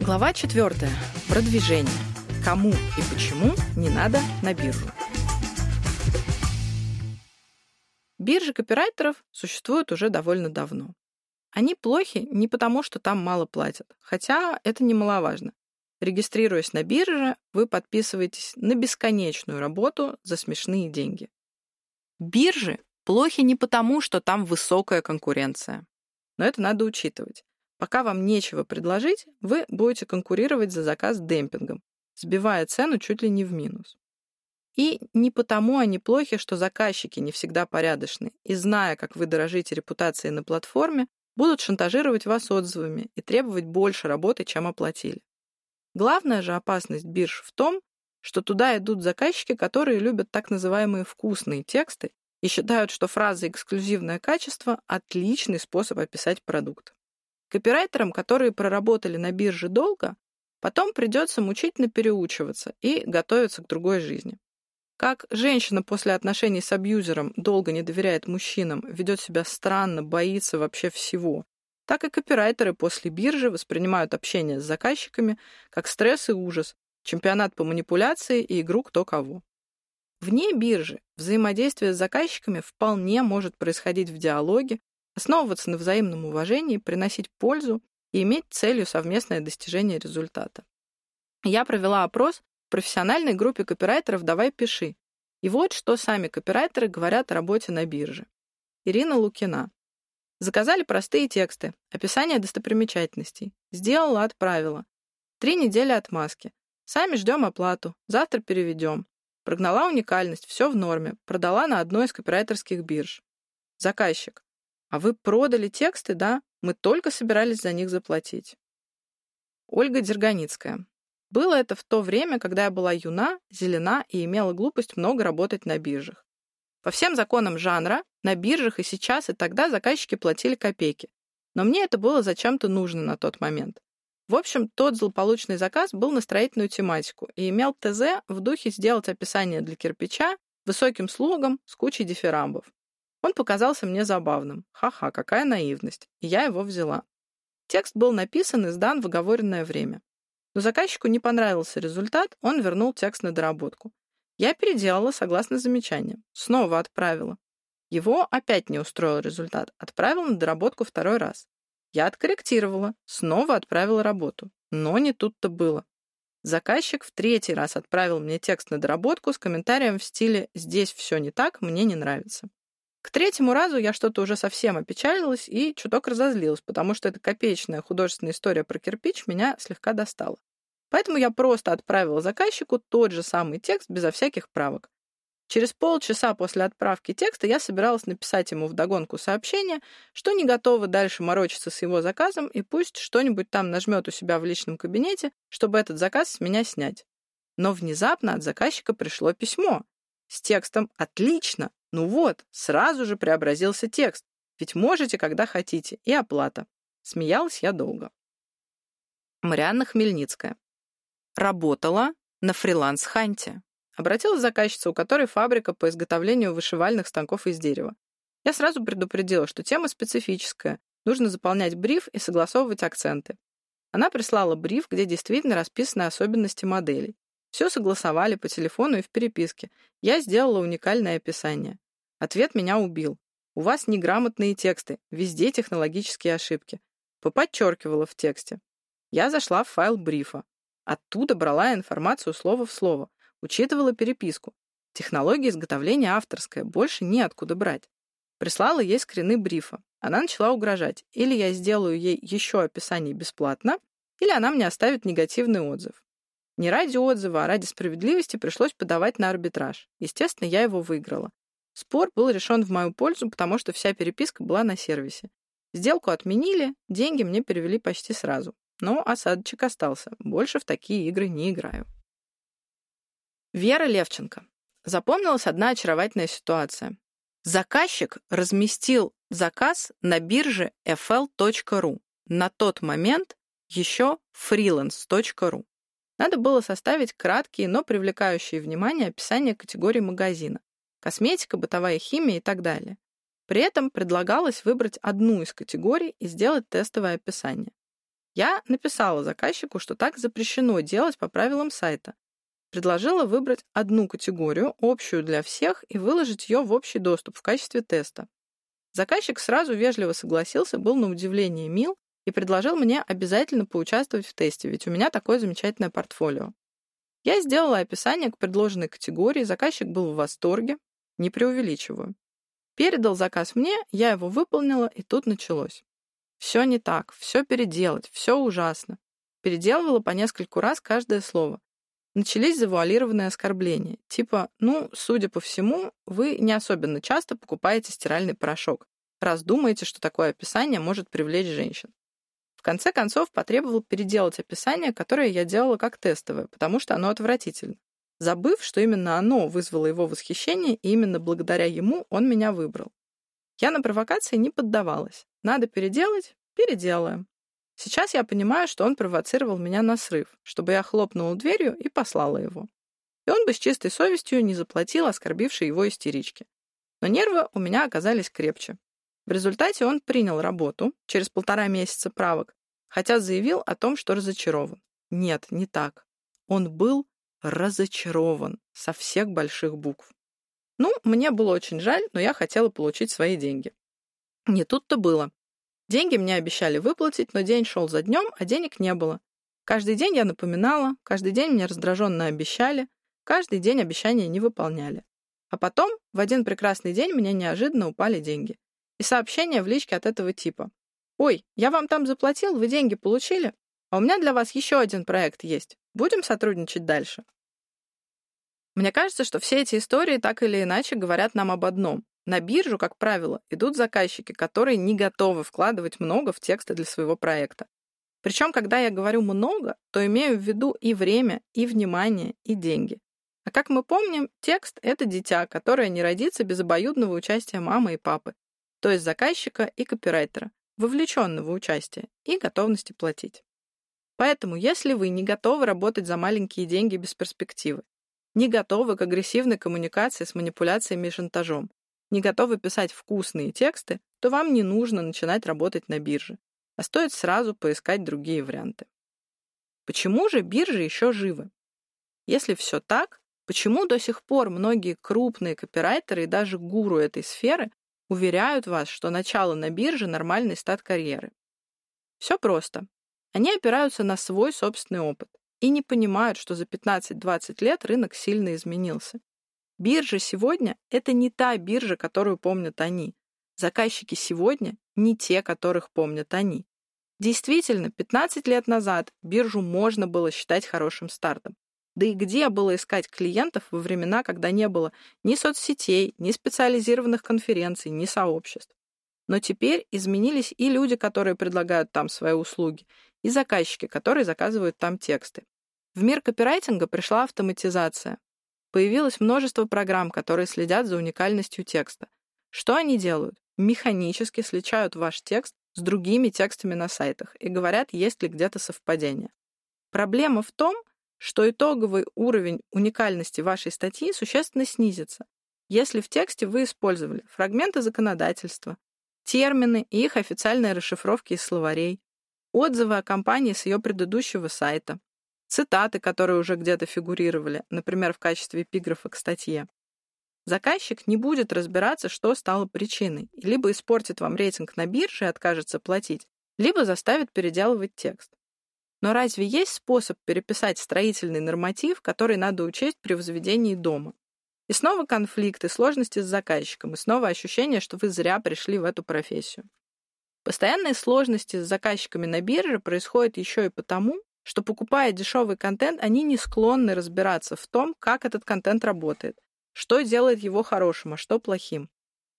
Глава четвертая. Продвижение. Кому и почему не надо на биржу. Биржи копирайтеров существуют уже довольно давно. Они плохи не потому, что там мало платят, хотя это немаловажно. Регистрируясь на бирже, вы подписываетесь на бесконечную работу за смешные деньги. Биржи плохи не потому, что там высокая конкуренция. Но это надо учитывать. Пока вам нечего предложить, вы будете конкурировать за заказ демпингом, сбивая цену чуть ли не в минус. И не потому они плохи, что заказчики не всегда порядочны, и зная, как вы дорожите репутацией на платформе, будут шантажировать вас отзывами и требовать больше работы, чем оплатили. Главная же опасность бирж в том, что туда идут заказчики, которые любят так называемые вкусные тексты и считают, что фраза «эксклюзивное качество» — отличный способ описать продукт. Копирайтерам, которые проработали на бирже долго, потом придется мучительно переучиваться и готовиться к другой жизни. Как женщина после отношений с абьюзером долго не доверяет мужчинам, ведет себя странно, боится вообще всего, так и копирайтеры после биржи воспринимают общение с заказчиками как стресс и ужас, чемпионат по манипуляции и игру кто кого. Вне биржи взаимодействие с заказчиками вполне может происходить в диалоге, основываться на взаимном уважении, приносить пользу и иметь целью совместное достижение результата. Я провела опрос в профессиональной группе копирайтеров «Давай пиши». И вот что сами копирайтеры говорят о работе на бирже. Ирина Лукина. Заказали простые тексты, описание достопримечательностей. Сделала, отправила. Три недели отмазки. Сами ждем оплату. Завтра переведем. Прогнала уникальность, все в норме. Продала на одной из копирайтерских бирж. Заказчик. А вы продали тексты, да? Мы только собирались за них заплатить. Ольга Дерганицкая. Было это в то время, когда я была юна, зелена и имела глупость много работать на биржах. По всем законам жанра, на биржах и сейчас, и тогда заказчики платили копейки. Но мне это было зачем-то нужно на тот момент. В общем, тот злополучный заказ был на строительную тематику и имел ТЗ в духе сделать описание для кирпича высоким слогом с кучей дифирамбов. Он показался мне забавным. Ха-ха, какая наивность. И я его взяла. Текст был написан и сдан в оговоренное время. Но заказчику не понравился результат, он вернул текст на доработку. Я переделала согласно замечаниям. Снова отправила. Его опять не устроил результат. Отправил на доработку второй раз. Я откорректировала. Снова отправила работу. Но не тут-то было. Заказчик в третий раз отправил мне текст на доработку с комментарием в стиле «здесь все не так, мне не нравится». К третьему разу я что-то уже совсем опечалилась и чуток разозлилась, потому что эта копеечная художественная история про кирпич меня слегка достала. Поэтому я просто отправила заказчику тот же самый текст безо всяких правок. Через полчаса после отправки текста я собиралась написать ему вдогонку сообщение, что не готова дальше морочиться с его заказом и пусть что-нибудь там нажмет у себя в личном кабинете, чтобы этот заказ с меня снять. Но внезапно от заказчика пришло письмо с текстом «Отлично! Ну вот, сразу же преобразился текст. Ведь можете, когда хотите, и оплата». Смеялась я долго. Марианна Хмельницкая. Работала на фриланс-ханте. Обратилась заказчица, у которой фабрика по изготовлению вышивальных станков из дерева. Я сразу предупредила, что тема специфическая, нужно заполнять бриф и согласовывать акценты. Она прислала бриф, где действительно расписаны особенности моделей. Все согласовали по телефону и в переписке. Я сделала уникальное описание. Ответ меня убил. У вас неграмотные тексты, везде технологические ошибки. Поподчеркивала в тексте. Я зашла в файл брифа. Оттуда брала информацию слово в слово, учитывала переписку. Технология изготовления авторская, больше неоткуда брать. Прислала ей скрины брифа. Она начала угрожать. Или я сделаю ей еще описание бесплатно, или она мне оставит негативный отзыв. Не ради отзыва, а ради справедливости пришлось подавать на арбитраж. Естественно, я его выиграла. Спор был решен в мою пользу, потому что вся переписка была на сервисе. Сделку отменили, деньги мне перевели почти сразу. Но осадочек остался. Больше в такие игры не играю. Вера Левченко. Запомнилась одна очаровательная ситуация. Заказчик разместил заказ на бирже fl.ru. На тот момент еще freelance.ru. Надо было составить краткие, но привлекающие внимание описания категорий магазина. Косметика, бытовая химия и так далее. При этом предлагалось выбрать одну из категорий и сделать тестовое описание. Я написала заказчику, что так запрещено делать по правилам сайта. Предложила выбрать одну категорию, общую для всех, и выложить ее в общий доступ в качестве теста. Заказчик сразу вежливо согласился, был на удивление мил и предложил мне обязательно поучаствовать в тесте, ведь у меня такое замечательное портфолио. Я сделала описание к предложенной категории, заказчик был в восторге, не преувеличиваю. Передал заказ мне, я его выполнила, и тут началось. Все не так, все переделать, все ужасно. Переделывала по нескольку раз каждое слово. Начались завуалированные оскорбления, типа «ну, судя по всему, вы не особенно часто покупаете стиральный порошок, раз думаете, что такое описание может привлечь женщин». Конце концов, потребовал переделать описание, которое я делала как тестовое, потому что оно отвратительно. Забыв, что именно оно вызвало его восхищение, и именно благодаря ему он меня выбрал. Я на провокации не поддавалась. Надо переделать — переделаем. Сейчас я понимаю, что он провоцировал меня на срыв, чтобы я хлопнула дверью и послала его. И он бы с чистой совестью не заплатил оскорбившей его истеричке. Но нервы у меня оказались крепче. В результате он принял работу через полтора месяца правок, хотя заявил о том, что разочарован. Нет, не так. Он был разочарован со всех больших букв. Ну, мне было очень жаль, но я хотела получить свои деньги. Не тут-то было. Деньги мне обещали выплатить, но день шел за днем, а денег не было. Каждый день я напоминала, каждый день мне раздраженно обещали, каждый день обещания не выполняли. А потом, в один прекрасный день, мне неожиданно упали деньги. И сообщение в личке от этого типа. «Ой, я вам там заплатил, вы деньги получили? А у меня для вас еще один проект есть. Будем сотрудничать дальше?» Мне кажется, что все эти истории так или иначе говорят нам об одном. На биржу, как правило, идут заказчики, которые не готовы вкладывать много в тексты для своего проекта. Причем, когда я говорю «много», то имею в виду и время, и внимание, и деньги. А как мы помним, текст — это дитя, которое не родится без обоюдного участия мамы и папы, то есть заказчика и копирайтера, вовлеченного участия и готовности платить. Поэтому, если вы не готовы работать за маленькие деньги без перспективы, не готовы к агрессивной коммуникации с манипуляциями и шантажом, не готовы писать вкусные тексты, то вам не нужно начинать работать на бирже, а стоит сразу поискать другие варианты. Почему же биржи еще живы? Если все так, почему до сих пор многие крупные копирайтеры и даже гуру этой сферы уверяют вас, что начало на бирже — нормальный старт карьеры? Все просто. Они опираются на свой собственный опыт и не понимают, что за 15-20 лет рынок сильно изменился. Биржа сегодня — это не та биржа, которую помнят они. Заказчики сегодня — не те, которых помнят они. Действительно, 15 лет назад биржу можно было считать хорошим стартом. Да и где было искать клиентов во времена, когда не было ни соцсетей, ни специализированных конференций, ни сообществ? Но теперь изменились и люди, которые предлагают там свои услуги, и заказчики, которые заказывают там тексты. В мир копирайтинга пришла автоматизация. Появилось множество программ, которые следят за уникальностью текста. Что они делают? Механически сличают ваш текст с другими текстами на сайтах и говорят, есть ли где-то совпадение. Проблема в том, что итоговый уровень уникальности вашей статьи существенно снизится, если в тексте вы использовали фрагменты законодательства, термины и их официальные расшифровки из словарей, отзывы о компании с ее предыдущего сайта, цитаты, которые уже где-то фигурировали, например, в качестве эпиграфа к статье. Заказчик не будет разбираться, что стало причиной, либо испортит вам рейтинг на бирже и откажется платить, либо заставит переделывать текст. Но разве есть способ переписать строительный норматив, который надо учесть при возведении дома? И снова конфликты, сложности с заказчиком, и снова ощущение, что вы зря пришли в эту профессию. Постоянные сложности с заказчиками на бирже происходят еще и потому, что, покупая дешевый контент, они не склонны разбираться в том, как этот контент работает, что делает его хорошим, а что плохим.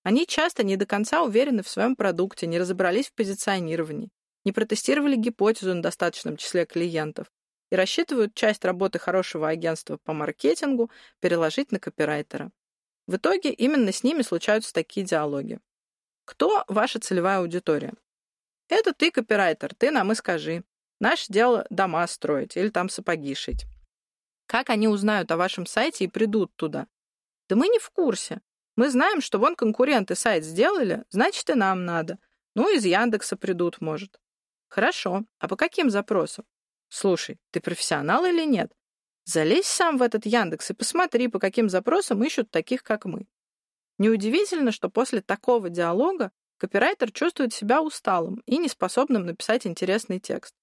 Они часто не до конца уверены в своем продукте, не разобрались в позиционировании, не протестировали гипотезу на достаточном числе клиентов и рассчитывают часть работы хорошего агентства по маркетингу переложить на копирайтера. В итоге именно с ними случаются такие диалоги. Кто ваша целевая аудитория? Это ты, копирайтер, ты нам и скажи. Наше дело дома строить или там сапоги шить. Как они узнают о вашем сайте и придут туда? Да мы не в курсе. Мы знаем, что вон конкуренты сайт сделали, значит, и нам надо. Ну, из Яндекса придут, может. Хорошо, а по каким запросам? Слушай, ты профессионал или нет? Залезь сам в этот Яндекс и посмотри, по каким запросам ищут таких, как мы. Неудивительно, что после такого диалога копирайтер чувствует себя усталым и неспособным написать интересный текст.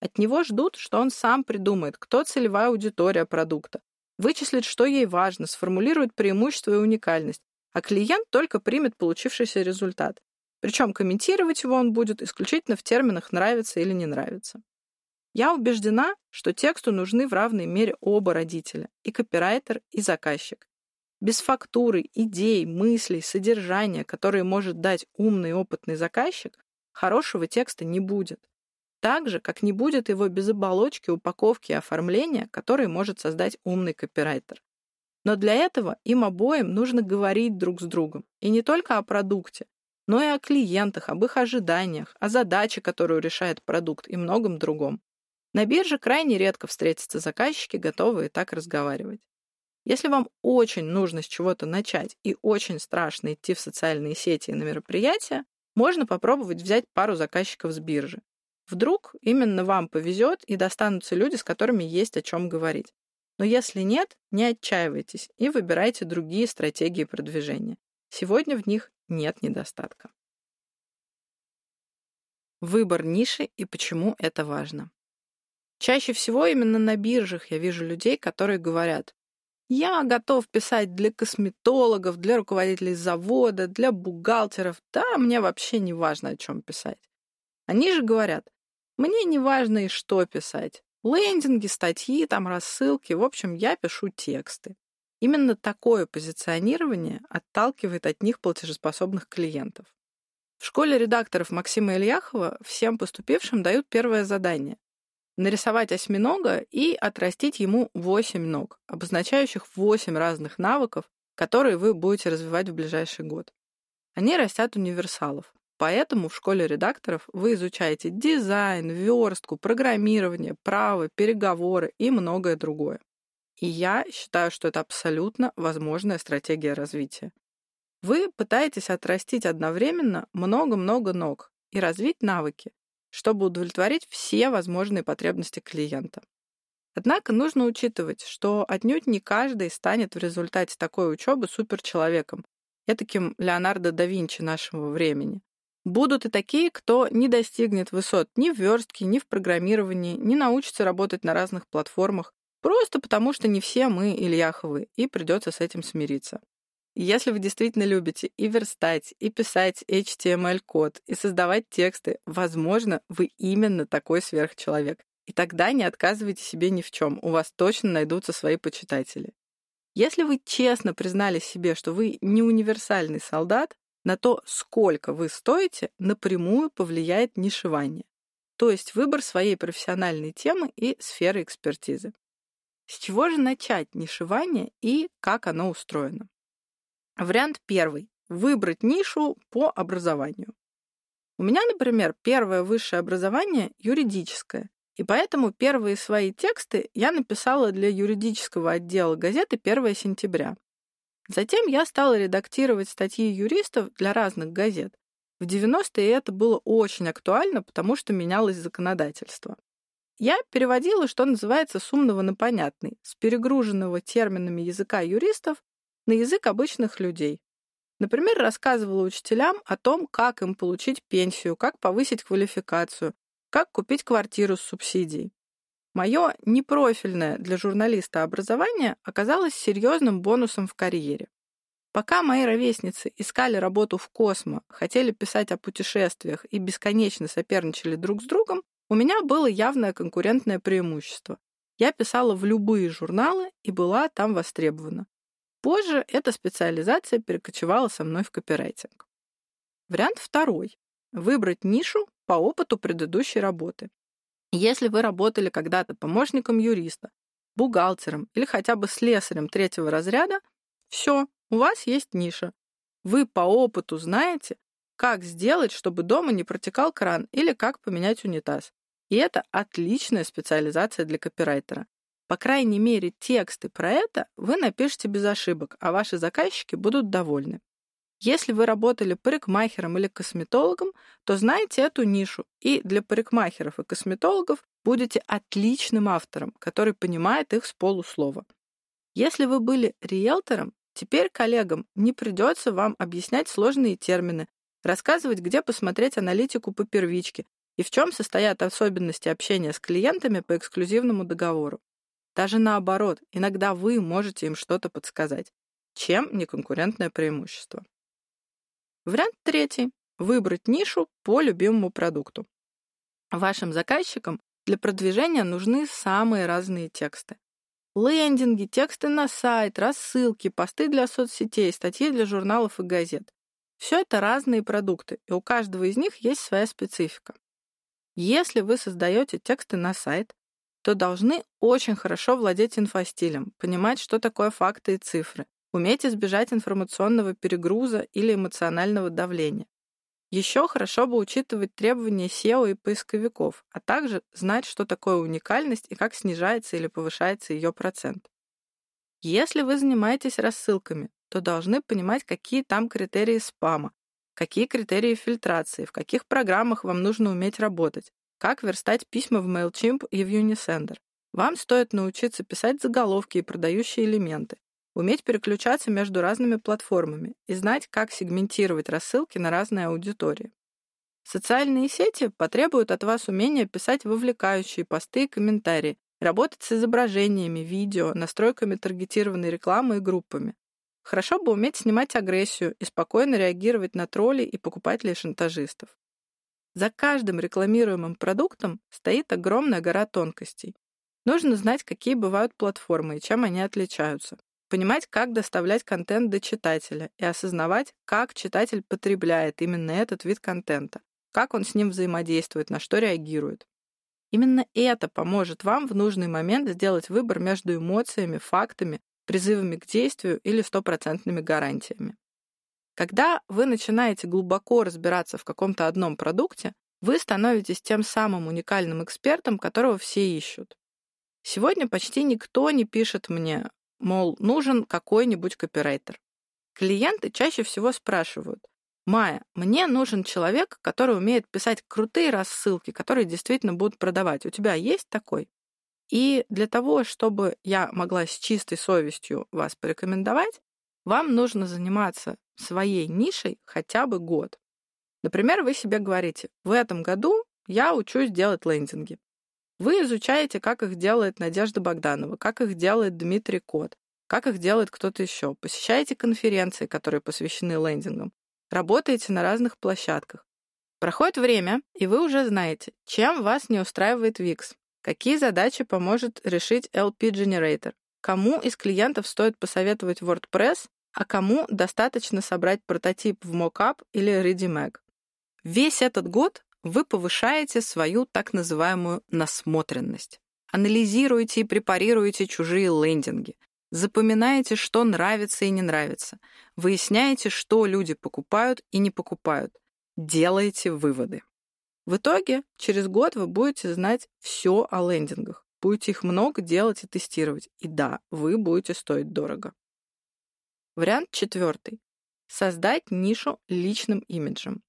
От него ждут, что он сам придумает, кто целевая аудитория продукта, вычислит, что ей важно, сформулирует преимущество и уникальность, а клиент только примет получившийся результат. Причем комментировать его он будет исключительно в терминах «нравится» или «не нравится». Я убеждена, что тексту нужны в равной мере оба родителя, и копирайтер, и заказчик. Без фактуры, идей, мыслей, содержания, которые может дать умный опытный заказчик, хорошего текста не будет. Так же, как не будет его без оболочки, упаковки и оформления, которые может создать умный копирайтер. Но для этого им обоим нужно говорить друг с другом. И не только о продукте, но и о клиентах, об их ожиданиях, о задаче, которую решает продукт и многом другом. На бирже крайне редко встретятся заказчики, готовые так разговаривать. Если вам очень нужно с чего-то начать и очень страшно идти в социальные сети и на мероприятия, можно попробовать взять пару заказчиков с биржи. Вдруг именно вам повезет и достанутся люди, с которыми есть о чем говорить. Но если нет, не отчаивайтесь и выбирайте другие стратегии продвижения. Сегодня в них нет недостатка. Выбор ниши и почему это важно. Чаще всего именно на биржах я вижу людей, которые говорят, я готов писать для косметологов, для руководителей завода, для бухгалтеров. Да, мне вообще не важно, о чем писать. Они же говорят, мне не важно и что писать. Лендинги, статьи, там рассылки. В общем, я пишу тексты. Именно такое позиционирование отталкивает от них платежеспособных клиентов. В школе редакторов Максима Ильяхова всем поступившим дают первое задание — нарисовать осьминога и отрастить ему 8 ног, обозначающих 8 разных навыков, которые вы будете развивать в ближайший год. Они растят универсалов. Поэтому в школе редакторов вы изучаете дизайн, верстку, программирование, право, переговоры и многое другое. И я считаю, что это абсолютно возможная стратегия развития. Вы пытаетесь отрастить одновременно много-много ног и развить навыки, чтобы удовлетворить все возможные потребности клиента. Однако нужно учитывать, что отнюдь не каждый станет в результате такой учебы суперчеловеком, таким Леонардо да Винчи нашего времени, Будут и такие, кто не достигнет высот ни в верстке, ни в программировании, не научится работать на разных платформах, просто потому что не все мы Ильяховы, и придется с этим смириться. Если вы действительно любите и верстать, и писать HTML-код, и создавать тексты, возможно, вы именно такой сверхчеловек. И тогда не отказывайте себе ни в чем, у вас точно найдутся свои почитатели. Если вы честно признали себе, что вы не универсальный солдат, на то, сколько вы стоите, напрямую повлияет нишевание, то есть выбор своей профессиональной темы и сферы экспертизы. С чего же начать нишевание и как оно устроено? Вариант первый. Выбрать нишу по образованию. У меня, например, первое высшее образование юридическое, и поэтому первые свои тексты я написала для юридического отдела газеты «1 сентября». Затем я стала редактировать статьи юристов для разных газет. В 90-е это было очень актуально, потому что менялось законодательство. Я переводила, что называется, с умного на понятный, с перегруженного терминами языка юристов на язык обычных людей. Например, рассказывала учителям о том, как им получить пенсию, как повысить квалификацию, как купить квартиру с субсидией. Мое непрофильное для журналиста образование оказалось серьезным бонусом в карьере. Пока мои ровесницы искали работу в Космо, хотели писать о путешествиях и бесконечно соперничали друг с другом, у меня было явное конкурентное преимущество. Я писала в любые журналы и была там востребована. Позже эта специализация перекочевала со мной в копирайтинг. Вариант второй. Выбрать нишу по опыту предыдущей работы. Если вы работали когда-то помощником юриста, бухгалтером или хотя бы слесарем третьего разряда, все, у вас есть ниша. Вы по опыту знаете, как сделать, чтобы дома не протекал кран или как поменять унитаз. И это отличная специализация для копирайтера. По крайней мере, тексты про это вы напишете без ошибок, а ваши заказчики будут довольны. Если вы работали парикмахером или косметологом, то знайте эту нишу, и для парикмахеров и косметологов будете отличным автором, который понимает их с полуслова. Если вы были риэлтором, теперь коллегам не придется вам объяснять сложные термины, рассказывать, где посмотреть аналитику по первичке и в чем состоят особенности общения с клиентами по эксклюзивному договору. Даже наоборот, иногда вы можете им что-то подсказать. Чем не конкурентное преимущество? Вариант третий. Выбрать нишу по любимому продукту. Вашим заказчикам для продвижения нужны самые разные тексты. Лендинги, тексты на сайт, рассылки, посты для соцсетей, статьи для журналов и газет. Все это разные продукты, и у каждого из них есть своя специфика. Если вы создаете тексты на сайт, то должны очень хорошо владеть инфостилем, понимать, что такое факты и цифры, уметь избежать информационного перегруза или эмоционального давления. Еще хорошо бы учитывать требования SEO и поисковиков, а также знать, что такое уникальность и как снижается или повышается ее процент. Если вы занимаетесь рассылками, то должны понимать, какие там критерии спама, какие критерии фильтрации, в каких программах вам нужно уметь работать, как верстать письма в MailChimp и в Unisender. Вам стоит научиться писать заголовки и продающие элементы, уметь переключаться между разными платформами и знать, как сегментировать рассылки на разные аудитории. Социальные сети потребуют от вас умения писать вовлекающие посты и комментарии, работать с изображениями, видео, настройками таргетированной рекламы и группами. Хорошо бы уметь снимать агрессию и спокойно реагировать на троллей и покупателей шантажистов. За каждым рекламируемым продуктом стоит огромная гора тонкостей. Нужно знать, какие бывают платформы и чем они отличаются. Понимать, как доставлять контент до читателя и осознавать, как читатель потребляет именно этот вид контента, как он с ним взаимодействует, на что реагирует. Именно это поможет вам в нужный момент сделать выбор между эмоциями, фактами призывами к действию или стопроцентными гарантиями. Когда вы начинаете глубоко разбираться в каком-то одном продукте, вы становитесь тем самым уникальным экспертом, которого все ищут. Сегодня почти никто не пишет мне, мол, нужен какой-нибудь копирайтер. Клиенты чаще всего спрашивают, Майя, мне нужен человек, который умеет писать крутые рассылки, которые действительно будут продавать. У тебя есть такой? И для того, чтобы я могла с чистой совестью вас порекомендовать, вам нужно заниматься своей нишей хотя бы год. Например, вы себе говорите, в этом году я учусь делать лендинги. Вы изучаете, как их делает Надежда Богданова, как их делает Дмитрий Кот, как их делает кто-то еще. Посещаете конференции, которые посвящены лендингам. Работаете на разных площадках. Проходит время, и вы уже знаете, чем вас не устраивает Wix, Какие задачи поможет решить LP Generator? Кому из клиентов стоит посоветовать WordPress, а кому достаточно собрать прототип в Mockup или ReadyMag? Весь этот год вы повышаете свою так называемую насмотренность. Анализируете и препарируете чужие лендинги. Запоминаете, что нравится и не нравится. Выясняете, что люди покупают и не покупают. Делаете выводы. В итоге, через год вы будете знать все о лендингах. Будете их много делать и тестировать. И да, вы будете стоить дорого. Вариант четвертый. Создать нишу личным имиджем.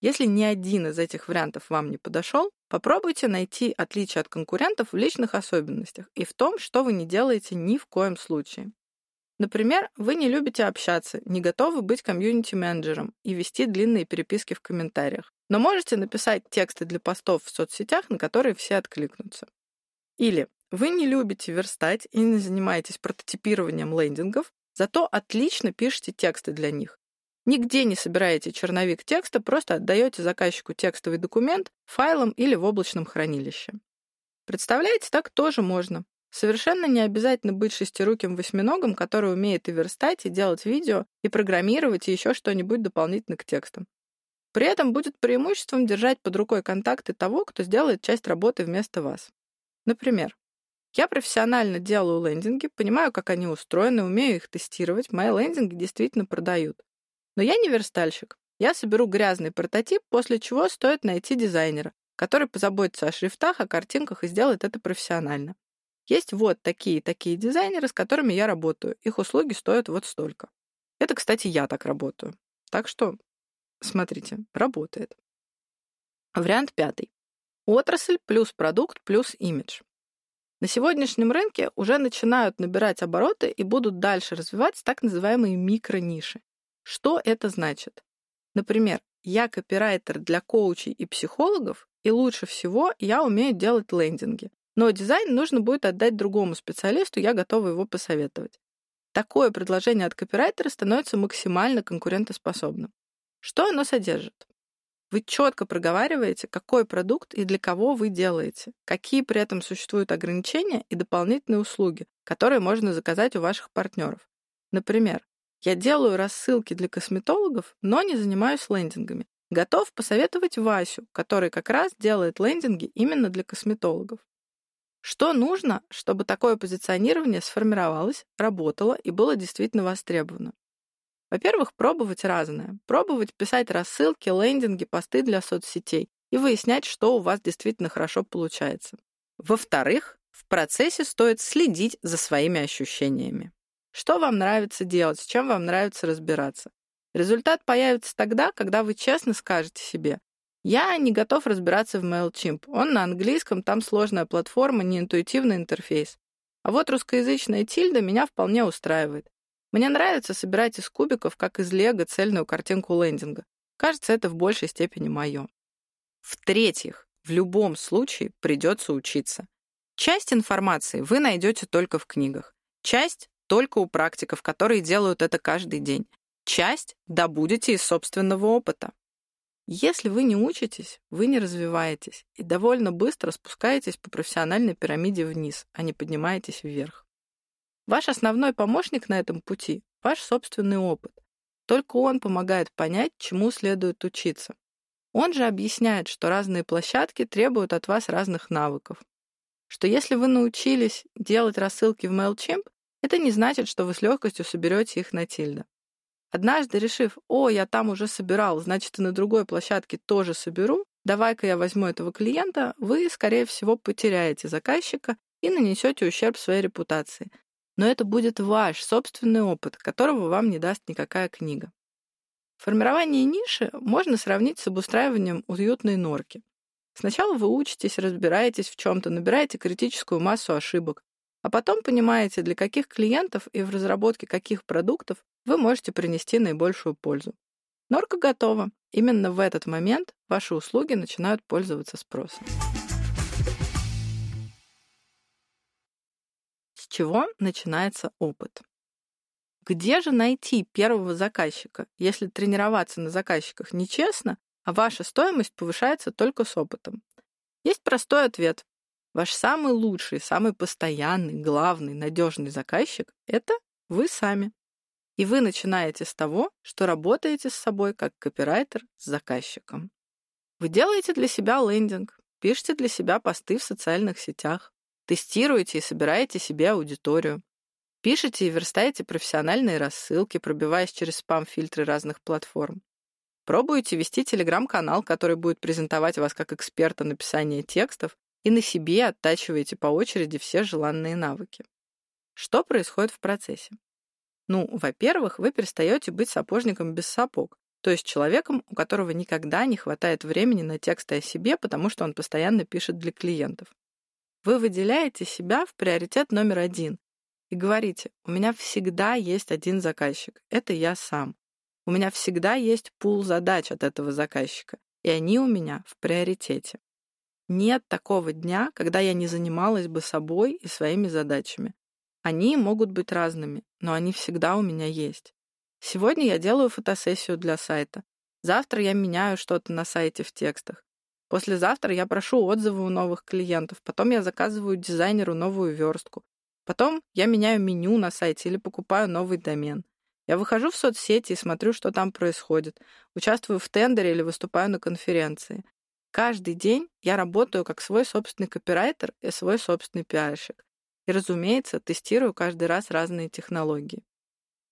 Если ни один из этих вариантов вам не подошел, попробуйте найти отличие от конкурентов в личных особенностях и в том, что вы не делаете ни в коем случае. Например, вы не любите общаться, не готовы быть комьюнити-менеджером и вести длинные переписки в комментариях, но можете написать тексты для постов в соцсетях, на которые все откликнутся. Или вы не любите верстать и не занимаетесь прототипированием лендингов, зато отлично пишете тексты для них. Нигде не собираете черновик текста, просто отдаете заказчику текстовый документ файлом или в облачном хранилище. Представляете, так тоже можно. Совершенно не обязательно быть шестируким восьминогом, который умеет и верстать, и делать видео, и программировать, и еще что-нибудь дополнительно к текстам. При этом будет преимуществом держать под рукой контакты того, кто сделает часть работы вместо вас. Например, я профессионально делаю лендинги, понимаю, как они устроены, умею их тестировать, мои лендинги действительно продают. Но я не верстальщик. Я соберу грязный прототип, после чего стоит найти дизайнера, который позаботится о шрифтах, о картинках и сделает это профессионально. Есть вот такие-такие дизайнеры, с которыми я работаю. Их услуги стоят вот столько. Это, кстати, я так работаю. Так что, смотрите, работает. Вариант пятый. Отрасль плюс продукт плюс имидж. На сегодняшнем рынке уже начинают набирать обороты и будут дальше развиваться так называемые микрониши. Что это значит? Например, я копирайтер для коучей и психологов, и лучше всего я умею делать лендинги. Но дизайн нужно будет отдать другому специалисту, я готова его посоветовать. Такое предложение от копирайтера становится максимально конкурентоспособным. Что оно содержит? Вы четко проговариваете, какой продукт и для кого вы делаете, какие при этом существуют ограничения и дополнительные услуги, которые можно заказать у ваших партнеров. Например, я делаю рассылки для косметологов, но не занимаюсь лендингами. Готов посоветовать Васю, который как раз делает лендинги именно для косметологов. Что нужно, чтобы такое позиционирование сформировалось, работало и было действительно востребовано? Во-первых, пробовать разное. Пробовать писать рассылки, лендинги, посты для соцсетей и выяснять, что у вас действительно хорошо получается. Во-вторых, в процессе стоит следить за своими ощущениями. Что вам нравится делать, с чем вам нравится разбираться. Результат появится тогда, когда вы честно скажете себе «Я не готов разбираться в MailChimp. Он на английском, там сложная платформа, неинтуитивный интерфейс. А вот русскоязычная тильда меня вполне устраивает. Мне нравится собирать из кубиков, как из лего, цельную картинку лендинга. Кажется, это в большей степени мое. В-третьих, в любом случае придется учиться. Часть информации вы найдете только в книгах. Часть только у практиков, которые делают это каждый день. Часть добудете из собственного опыта. Если вы не учитесь, вы не развиваетесь и довольно быстро спускаетесь по профессиональной пирамиде вниз, а не поднимаетесь вверх. Ваш основной помощник на этом пути — ваш собственный опыт. Только он помогает понять, чему следует учиться. Он же объясняет, что разные площадки требуют от вас разных навыков. Что если вы научились делать рассылки в MailChimp, это не значит, что вы с легкостью соберете их на Тильда. Однажды решив, о, я там уже собирал, значит, и на другой площадке тоже соберу, давай-ка я возьму этого клиента, вы, скорее всего, потеряете заказчика и нанесете ущерб своей репутации, но это будет ваш собственный опыт, которого вам не даст никакая книга. Формирование ниши можно сравнить с обустраиванием уютной норки. Сначала вы учитесь, разбираетесь в чем-то, набираете критическую массу ошибок, а потом понимаете, для каких клиентов и в разработке каких продуктов вы можете принести наибольшую пользу. Норка готова. Именно в этот момент ваши услуги начинают пользоваться спросом. с чего начинается опыт. Где же найти первого заказчика, если тренироваться на заказчиках нечестно, а ваша стоимость повышается только с опытом? Есть простой ответ. Ваш самый лучший, самый постоянный, главный, надежный заказчик — это вы сами. И вы начинаете с того, что работаете с собой как копирайтер с заказчиком. Вы делаете для себя лендинг, пишете для себя посты в социальных сетях, Тестируете и собираете себе аудиторию. Пишете и верстаете профессиональные рассылки, пробиваясь через спам-фильтры разных платформ. Пробуете вести телеграм-канал, который будет презентовать вас как эксперта написания текстов, и на себе оттачиваете по очереди все желанные навыки. Что происходит в процессе? Ну, во-первых, вы перестаете быть сапожником без сапог, то есть человеком, у которого никогда не хватает времени на тексты о себе, потому что он постоянно пишет для клиентов. Вы выделяете себя в приоритет номер один и говорите, у меня всегда есть один заказчик, это я сам. У меня всегда есть пул задач от этого заказчика, и они у меня в приоритете. Нет такого дня, когда я не занималась бы собой и своими задачами. Они могут быть разными, но они всегда у меня есть. Сегодня я делаю фотосессию для сайта. Завтра я меняю что-то на сайте в текстах. Послезавтра я прошу отзывы у новых клиентов, потом я заказываю дизайнеру новую верстку. Потом я меняю меню на сайте или покупаю новый домен. Я выхожу в соцсети и смотрю, что там происходит. Участвую в тендере или выступаю на конференции. Каждый день я работаю как свой собственный копирайтер и свой собственный пиарщик. И, разумеется, тестирую каждый раз разные технологии.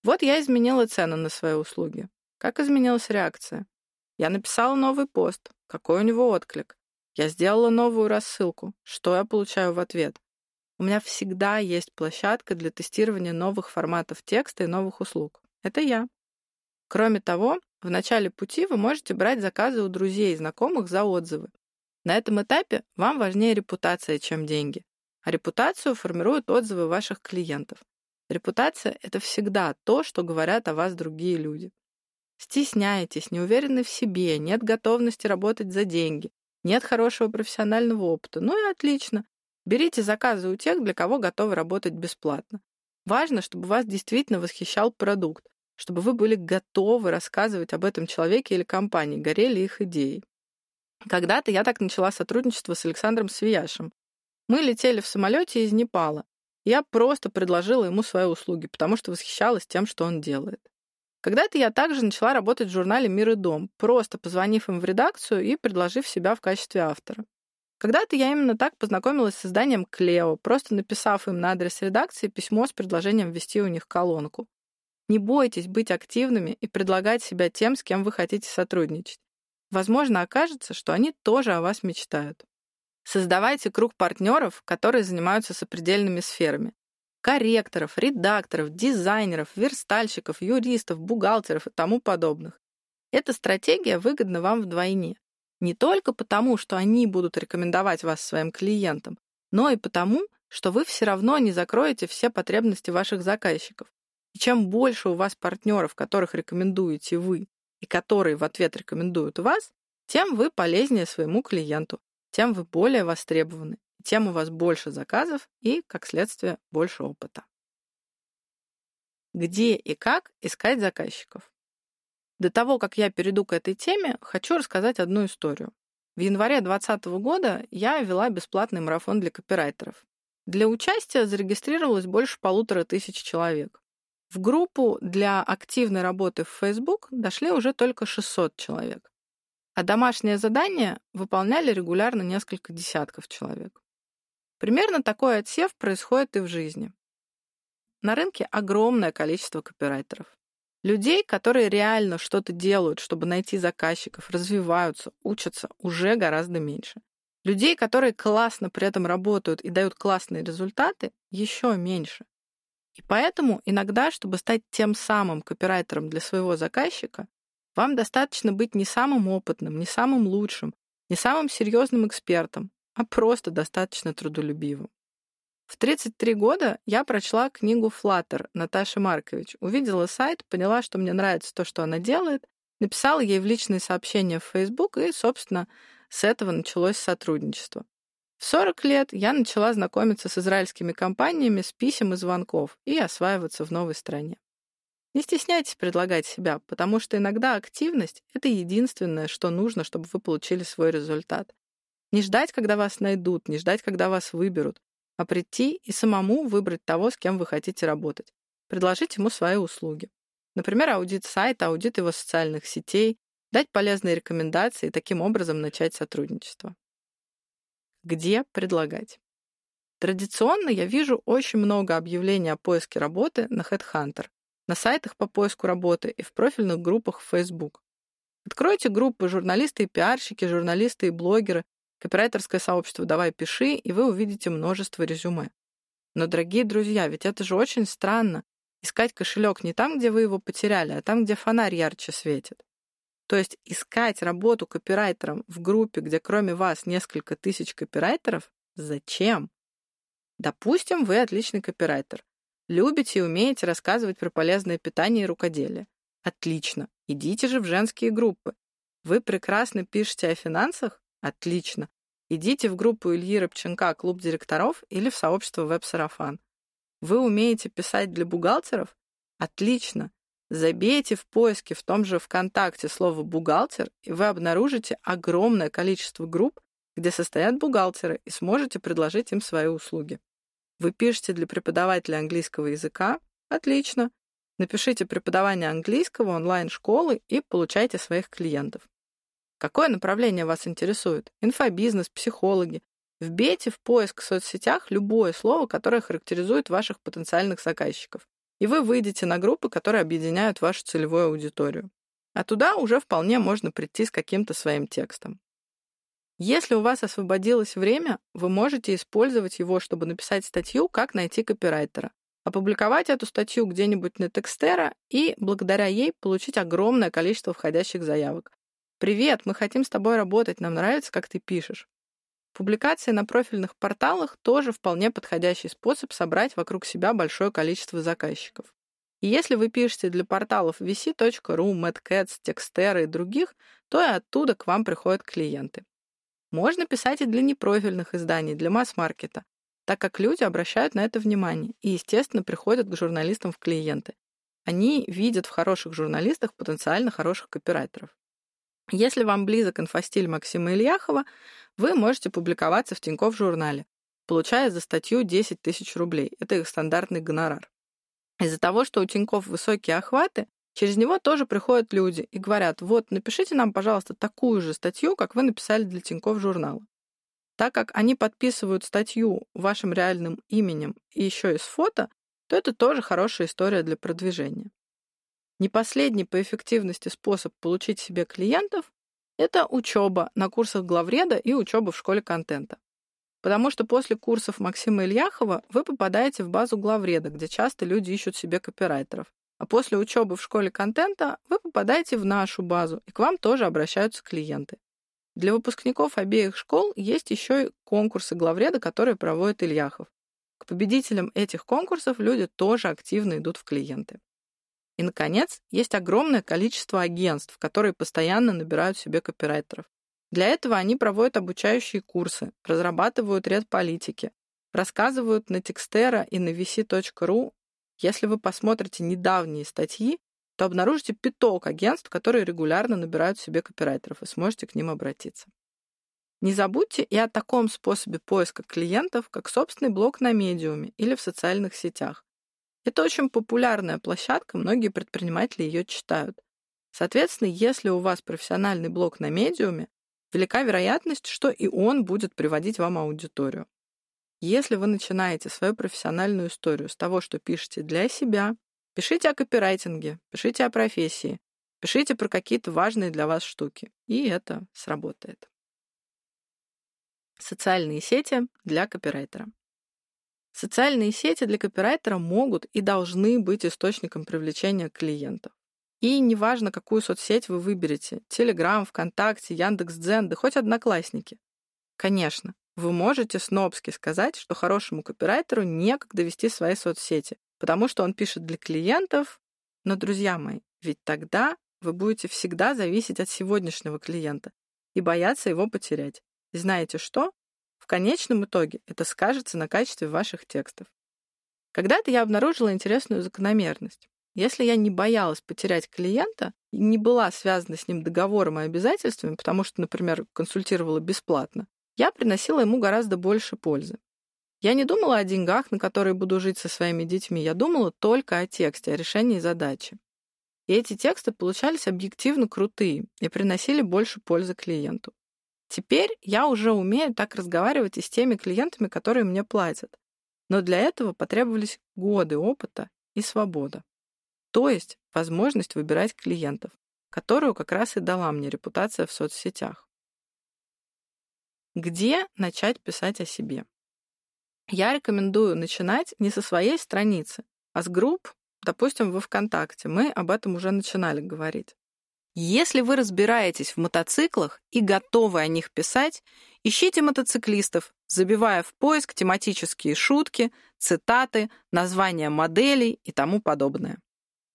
Вот я изменила цену на свои услуги. Как изменилась реакция? Я написала новый пост. Какой у него отклик? Я сделала новую рассылку. Что я получаю в ответ? У меня всегда есть площадка для тестирования новых форматов текста и новых услуг. Это я. Кроме того, в начале пути вы можете брать заказы у друзей и знакомых за отзывы. На этом этапе вам важнее репутация, чем деньги. А репутацию формируют отзывы ваших клиентов. Репутация — это всегда то, что говорят о вас другие люди. Стесняетесь, не уверены в себе, нет готовности работать за деньги, нет хорошего профессионального опыта. Ну и отлично. Берите заказы у тех, для кого готовы работать бесплатно. Важно, чтобы вас действительно восхищал продукт, чтобы вы были готовы рассказывать об этом человеке или компании, горели их идеей. Когда-то я так начала сотрудничество с Александром Свияшем. Мы летели в самолете из Непала. Я просто предложила ему свои услуги, потому что восхищалась тем, что он делает. Когда-то я также начала работать в журнале «Мир и дом», просто позвонив им в редакцию и предложив себя в качестве автора. Когда-то я именно так познакомилась с изданием «Клео», просто написав им на адрес редакции письмо с предложением ввести у них колонку. Не бойтесь быть активными и предлагать себя тем, с кем вы хотите сотрудничать. Возможно, окажется, что они тоже о вас мечтают. Создавайте круг партнеров, которые занимаются сопредельными сферами. Корректоров, редакторов, дизайнеров, верстальщиков, юристов, бухгалтеров и тому подобных. Эта стратегия выгодна вам вдвойне. Не только потому, что они будут рекомендовать вас своим клиентам, но и потому, что вы все равно не закроете все потребности ваших заказчиков. И чем больше у вас партнеров, которых рекомендуете вы, и которые в ответ рекомендуют вас, тем вы полезнее своему клиенту, тем вы более востребованы, тем у вас больше заказов и, как следствие, больше опыта. Где и как искать заказчиков? До того, как я перейду к этой теме, хочу рассказать одну историю. В январе 2020 года я вела бесплатный марафон для копирайтеров. Для участия зарегистрировалось больше полутора тысяч человек. В группу для активной работы в Facebook дошли уже только 600 человек. А домашнее задание выполняли регулярно несколько десятков человек. Примерно такой отсев происходит и в жизни. На рынке огромное количество копирайтеров. Людей, которые реально что-то делают, чтобы найти заказчиков, развиваются, учатся, уже гораздо меньше. Людей, которые классно при этом работают и дают классные результаты, еще меньше. И поэтому иногда, чтобы стать тем самым копирайтером для своего заказчика, вам достаточно быть не самым опытным, не самым лучшим, не самым серьезным экспертом, а просто достаточно трудолюбивым. В 33 года я прочла книгу «Флаттер» Наташи Маркович, увидела сайт, поняла, что мне нравится то, что она делает, написала ей в личные сообщения в Facebook, и, собственно, с этого началось сотрудничество. В 40 лет я начала знакомиться с израильскими компаниями с писем и звонков и осваиваться в новой стране. Не стесняйтесь предлагать себя, потому что иногда активность — это единственное, что нужно, чтобы вы получили свой результат. Не ждать, когда вас найдут, не ждать, когда вас выберут, а прийти и самому выбрать того, с кем вы хотите работать. Предложить ему свои услуги. Например, аудит сайта, аудит его социальных сетей, дать полезные рекомендации и таким образом начать сотрудничество где предлагать. Традиционно я вижу очень много объявлений о поиске работы на HeadHunter, на сайтах по поиску работы и в профильных группах в Facebook. Откройте группы журналисты и пиарщики, журналисты и блогеры, копирайтерское сообщество «Давай пиши», и вы увидите множество резюме. Но, дорогие друзья, ведь это же очень странно. Искать кошелек не там, где вы его потеряли, а там, где фонарь ярче светит. То есть искать работу копирайтером в группе, где кроме вас несколько тысяч копирайтеров, зачем? Допустим, вы отличный копирайтер. Любите и умеете рассказывать про полезное питание и рукоделие. Отлично. Идите же в женские группы. Вы прекрасно пишете о финансах? Отлично. Идите в группу Ильи Рыбченка «Клуб директоров» или в сообщество «Веб-сарафан». Вы умеете писать для бухгалтеров? Отлично. Забейте в поиске в том же ВКонтакте слово «бухгалтер», и вы обнаружите огромное количество групп, где состоят бухгалтеры, и сможете предложить им свои услуги. Вы пишете для преподавателя английского языка? Отлично. Напишите преподавание английского онлайн-школы и получайте своих клиентов. Какое направление вас интересует? Инфобизнес, психологи. Вбейте в поиск в соцсетях любое слово, которое характеризует ваших потенциальных заказчиков и вы выйдете на группы, которые объединяют вашу целевую аудиторию. А туда уже вполне можно прийти с каким-то своим текстом. Если у вас освободилось время, вы можете использовать его, чтобы написать статью «Как найти копирайтера». опубликовать эту статью где-нибудь на Текстера и благодаря ей получить огромное количество входящих заявок. «Привет, мы хотим с тобой работать, нам нравится, как ты пишешь». Публикации на профильных порталах тоже вполне подходящий способ собрать вокруг себя большое количество заказчиков. И если вы пишете для порталов vc.ru, MadCats, Textera и других, то и оттуда к вам приходят клиенты. Можно писать и для непрофильных изданий, для масс-маркета, так как люди обращают на это внимание и, естественно, приходят к журналистам в клиенты. Они видят в хороших журналистах потенциально хороших копирайтеров. Если вам близок инфостиль Максима Ильяхова, вы можете публиковаться в Тинькофф журнале, получая за статью 10 тысяч рублей. Это их стандартный гонорар. Из-за того, что у Тинькофф высокие охваты, через него тоже приходят люди и говорят, вот, напишите нам, пожалуйста, такую же статью, как вы написали для Тинькофф журнала. Так как они подписывают статью вашим реальным именем и еще и с фото, то это тоже хорошая история для продвижения. Не последний по эффективности способ получить себе клиентов – это учеба на курсах главреда и учеба в школе контента. Потому что после курсов Максима Ильяхова вы попадаете в базу главреда, где часто люди ищут себе копирайтеров. А после учебы в школе контента вы попадаете в нашу базу, и к вам тоже обращаются клиенты. Для выпускников обеих школ есть еще и конкурсы главреда, которые проводит Ильяхов. К победителям этих конкурсов люди тоже активно идут в клиенты. И, наконец, есть огромное количество агентств, которые постоянно набирают себе копирайтеров. Для этого они проводят обучающие курсы, разрабатывают ряд политики, рассказывают на Текстера и на vc.ru. Если вы посмотрите недавние статьи, то обнаружите пяток агентств, которые регулярно набирают себе копирайтеров, и сможете к ним обратиться. Не забудьте и о таком способе поиска клиентов, как собственный блог на медиуме или в социальных сетях. Это очень популярная площадка, многие предприниматели ее читают. Соответственно, если у вас профессиональный блог на медиуме, велика вероятность, что и он будет приводить вам аудиторию. Если вы начинаете свою профессиональную историю с того, что пишете для себя, пишите о копирайтинге, пишите о профессии, пишите про какие-то важные для вас штуки, и это сработает. Социальные сети для копирайтера. Социальные сети для копирайтера могут и должны быть источником привлечения клиентов. И неважно, какую соцсеть вы выберете — Телеграм, ВКонтакте, Яндекс.Дзен, да хоть Одноклассники. Конечно, вы можете снобски сказать, что хорошему копирайтеру некогда вести свои соцсети, потому что он пишет для клиентов, но, друзья мои, ведь тогда вы будете всегда зависеть от сегодняшнего клиента и бояться его потерять. И знаете что? В конечном итоге это скажется на качестве ваших текстов. Когда-то я обнаружила интересную закономерность. Если я не боялась потерять клиента и не была связана с ним договором и обязательствами, потому что, например, консультировала бесплатно, я приносила ему гораздо больше пользы. Я не думала о деньгах, на которые буду жить со своими детьми, я думала только о тексте, о решении задачи. И эти тексты получались объективно крутые и приносили больше пользы клиенту. Теперь я уже умею так разговаривать и с теми клиентами, которые мне платят. Но для этого потребовались годы опыта и свобода. То есть возможность выбирать клиентов, которую как раз и дала мне репутация в соцсетях. Где начать писать о себе? Я рекомендую начинать не со своей страницы, а с групп, допустим, во ВКонтакте. Мы об этом уже начинали говорить. Если вы разбираетесь в мотоциклах и готовы о них писать, ищите мотоциклистов, забивая в поиск тематические шутки, цитаты, названия моделей и тому подобное.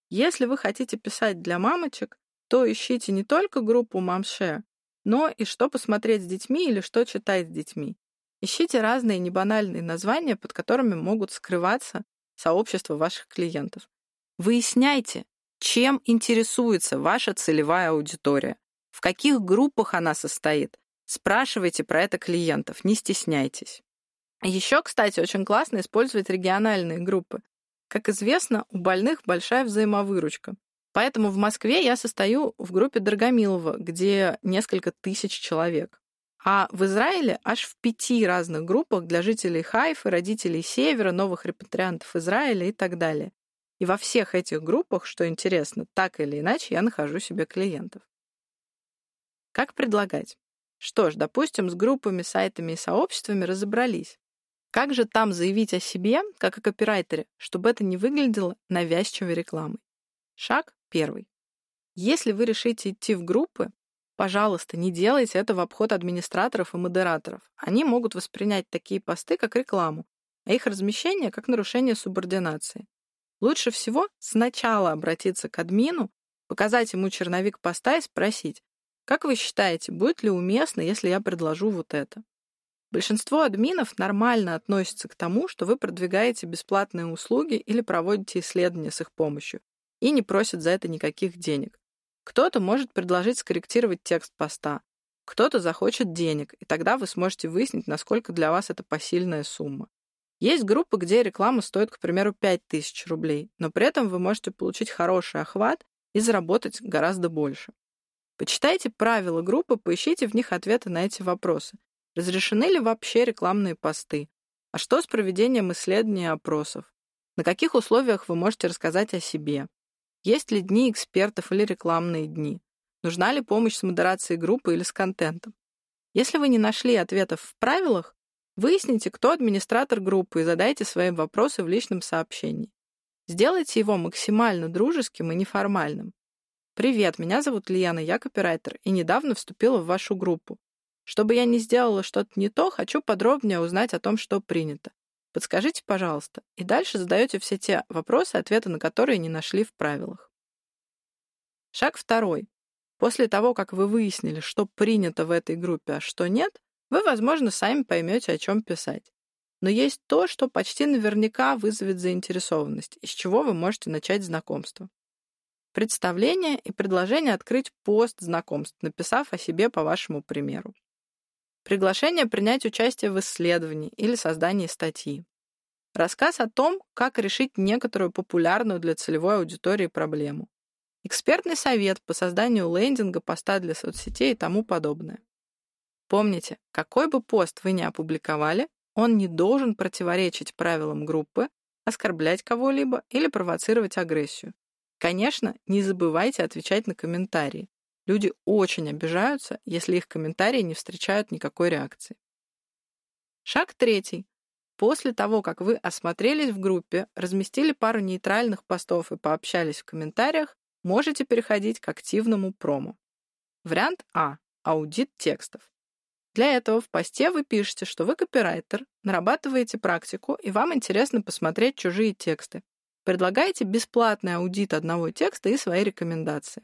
Если вы хотите писать для мамочек, то ищите не только группу Мамше, но и что посмотреть с детьми или что читать с детьми. Ищите разные небанальные названия, под которыми могут скрываться сообщества ваших клиентов. Выясняйте, чем интересуется ваша целевая аудитория? В каких группах она состоит? Спрашивайте про это клиентов, не стесняйтесь. Еще, кстати, очень классно использовать региональные группы. Как известно, у больных большая взаимовыручка. Поэтому в Москве я состою в группе Драгомилова, где несколько тысяч человек. А в Израиле аж в пяти разных группах для жителей Хайфы, родителей Севера, новых репатриантов Израиля и так далее. И во всех этих группах, что интересно, так или иначе я нахожу себе клиентов. Как предлагать? Что ж, допустим, с группами, сайтами и сообществами разобрались. Как же там заявить о себе, как о копирайтере, чтобы это не выглядело навязчивой рекламой? Шаг первый. Если вы решите идти в группы, пожалуйста, не делайте это в обход администраторов и модераторов. Они могут воспринять такие посты как рекламу, а их размещение как нарушение субординации. Лучше всего сначала обратиться к админу, показать ему черновик поста и спросить, как вы считаете, будет ли уместно, если я предложу вот это? Большинство админов нормально относятся к тому, что вы продвигаете бесплатные услуги или проводите исследования с их помощью, и не просят за это никаких денег. Кто-то может предложить скорректировать текст поста, кто-то захочет денег, и тогда вы сможете выяснить, насколько для вас это посильная сумма. Есть группы, где реклама стоит, к примеру, 5000 рублей, но при этом вы можете получить хороший охват и заработать гораздо больше. Почитайте правила группы, поищите в них ответы на эти вопросы. Разрешены ли вообще рекламные посты? А что с проведением исследований и опросов? На каких условиях вы можете рассказать о себе? Есть ли дни экспертов или рекламные дни? Нужна ли помощь с модерацией группы или с контентом? Если вы не нашли ответов в правилах, выясните, кто администратор группы и задайте свои вопросы в личном сообщении. Сделайте его максимально дружеским и неформальным. «Привет, меня зовут Лиана, я копирайтер и недавно вступила в вашу группу. Чтобы я не сделала что-то не то, хочу подробнее узнать о том, что принято. Подскажите, пожалуйста. И дальше задаете все те вопросы, ответы на которые не нашли в правилах. Шаг второй. После того, как вы выяснили, что принято в этой группе, а что нет, вы, возможно, сами поймете, о чем писать. Но есть то, что почти наверняка вызовет заинтересованность, из чего вы можете начать знакомство. Представление и предложение открыть пост знакомств, написав о себе по вашему примеру. Приглашение принять участие в исследовании или создании статьи. Рассказ о том, как решить некоторую популярную для целевой аудитории проблему. Экспертный совет по созданию лендинга, поста для соцсетей и тому подобное. Помните, какой бы пост вы ни опубликовали, он не должен противоречить правилам группы, оскорблять кого-либо или провоцировать агрессию. Конечно, не забывайте отвечать на комментарии. Люди очень обижаются, если их комментарии не встречают никакой реакции. Шаг третий. После того, как вы осмотрелись в группе, разместили пару нейтральных постов и пообщались в комментариях, можете переходить к активному промо. Вариант А. Аудит текстов. Для этого в посте вы пишете, что вы копирайтер, нарабатываете практику, и вам интересно посмотреть чужие тексты. Предлагаете бесплатный аудит одного текста и свои рекомендации.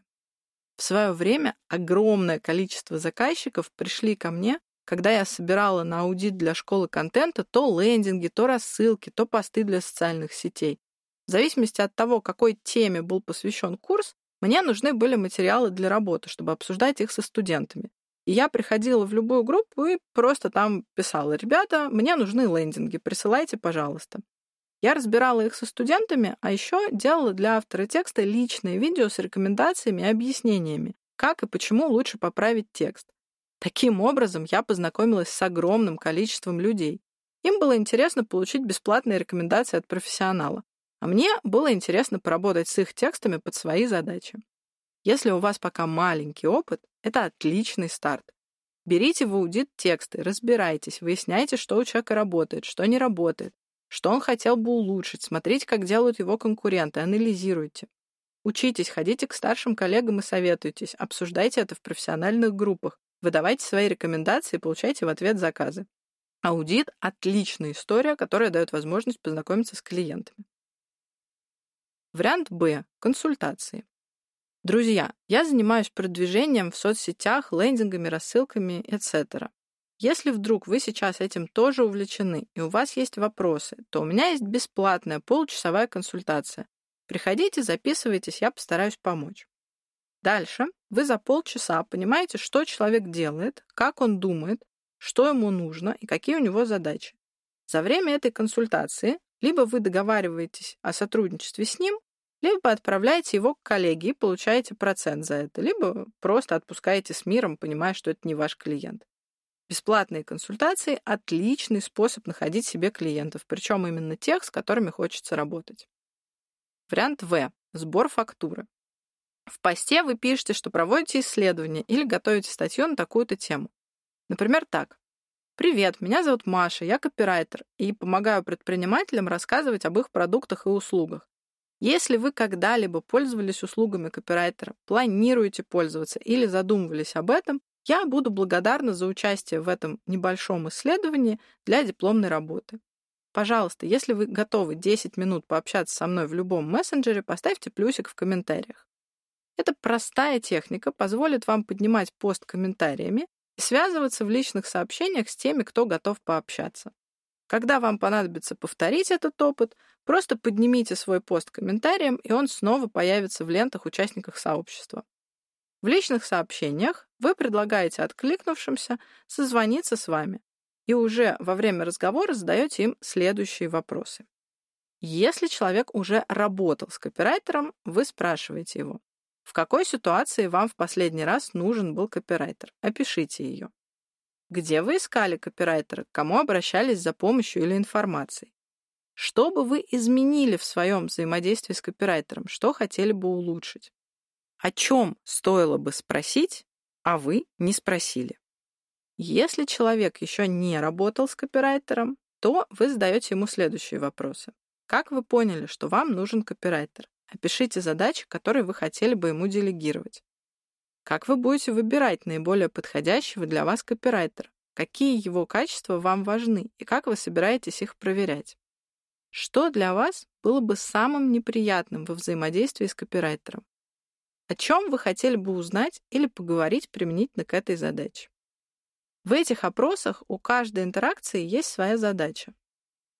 В свое время огромное количество заказчиков пришли ко мне, когда я собирала на аудит для школы контента то лендинги, то рассылки, то посты для социальных сетей. В зависимости от того, какой теме был посвящен курс, мне нужны были материалы для работы, чтобы обсуждать их со студентами. И я приходила в любую группу и просто там писала, ребята, мне нужны лендинги, присылайте, пожалуйста. Я разбирала их со студентами, а еще делала для автора текста личные видео с рекомендациями и объяснениями, как и почему лучше поправить текст. Таким образом, я познакомилась с огромным количеством людей. Им было интересно получить бесплатные рекомендации от профессионала, а мне было интересно поработать с их текстами под свои задачи. Если у вас пока маленький опыт, это отличный старт. Берите в аудит тексты, разбирайтесь, выясняйте, что у человека работает, что не работает, что он хотел бы улучшить, смотрите, как делают его конкуренты, анализируйте. Учитесь, ходите к старшим коллегам и советуйтесь, обсуждайте это в профессиональных группах, выдавайте свои рекомендации и получайте в ответ заказы. Аудит — отличная история, которая дает возможность познакомиться с клиентами. Вариант Б — консультации. Друзья, я занимаюсь продвижением в соцсетях, лендингами, рассылками, etc. Если вдруг вы сейчас этим тоже увлечены и у вас есть вопросы, то у меня есть бесплатная получасовая консультация. Приходите, записывайтесь, я постараюсь помочь. Дальше вы за полчаса понимаете, что человек делает, как он думает, что ему нужно и какие у него задачи. За время этой консультации либо вы договариваетесь о сотрудничестве с ним, либо отправляете его к коллеге и получаете процент за это, либо просто отпускаете с миром, понимая, что это не ваш клиент. Бесплатные консультации — отличный способ находить себе клиентов, причем именно тех, с которыми хочется работать. Вариант В. Сбор фактуры. В посте вы пишете, что проводите исследование или готовите статью на такую-то тему. Например, так. Привет, меня зовут Маша, я копирайтер и помогаю предпринимателям рассказывать об их продуктах и услугах. Если вы когда-либо пользовались услугами копирайтера, планируете пользоваться или задумывались об этом, я буду благодарна за участие в этом небольшом исследовании для дипломной работы. Пожалуйста, если вы готовы 10 минут пообщаться со мной в любом мессенджере, поставьте плюсик в комментариях. Эта простая техника позволит вам поднимать пост комментариями и связываться в личных сообщениях с теми, кто готов пообщаться. Когда вам понадобится повторить этот опыт, просто поднимите свой пост комментарием, и он снова появится в лентах участников сообщества. В личных сообщениях вы предлагаете откликнувшимся созвониться с вами, и уже во время разговора задаете им следующие вопросы. Если человек уже работал с копирайтером, вы спрашиваете его, в какой ситуации вам в последний раз нужен был копирайтер? Опишите ее. Где вы искали копирайтера? К кому обращались за помощью или информацией? Что бы вы изменили в своем взаимодействии с копирайтером? Что хотели бы улучшить? О чем стоило бы спросить, а вы не спросили? Если человек еще не работал с копирайтером, то вы задаете ему следующие вопросы. Как вы поняли, что вам нужен копирайтер? Опишите задачи, которые вы хотели бы ему делегировать. Как вы будете выбирать наиболее подходящего для вас копирайтера? Какие его качества вам важны и как вы собираетесь их проверять? Что для вас было бы самым неприятным во взаимодействии с копирайтером? О чем вы хотели бы узнать или поговорить применительно к этой задаче? В этих опросах у каждой интеракции есть своя задача.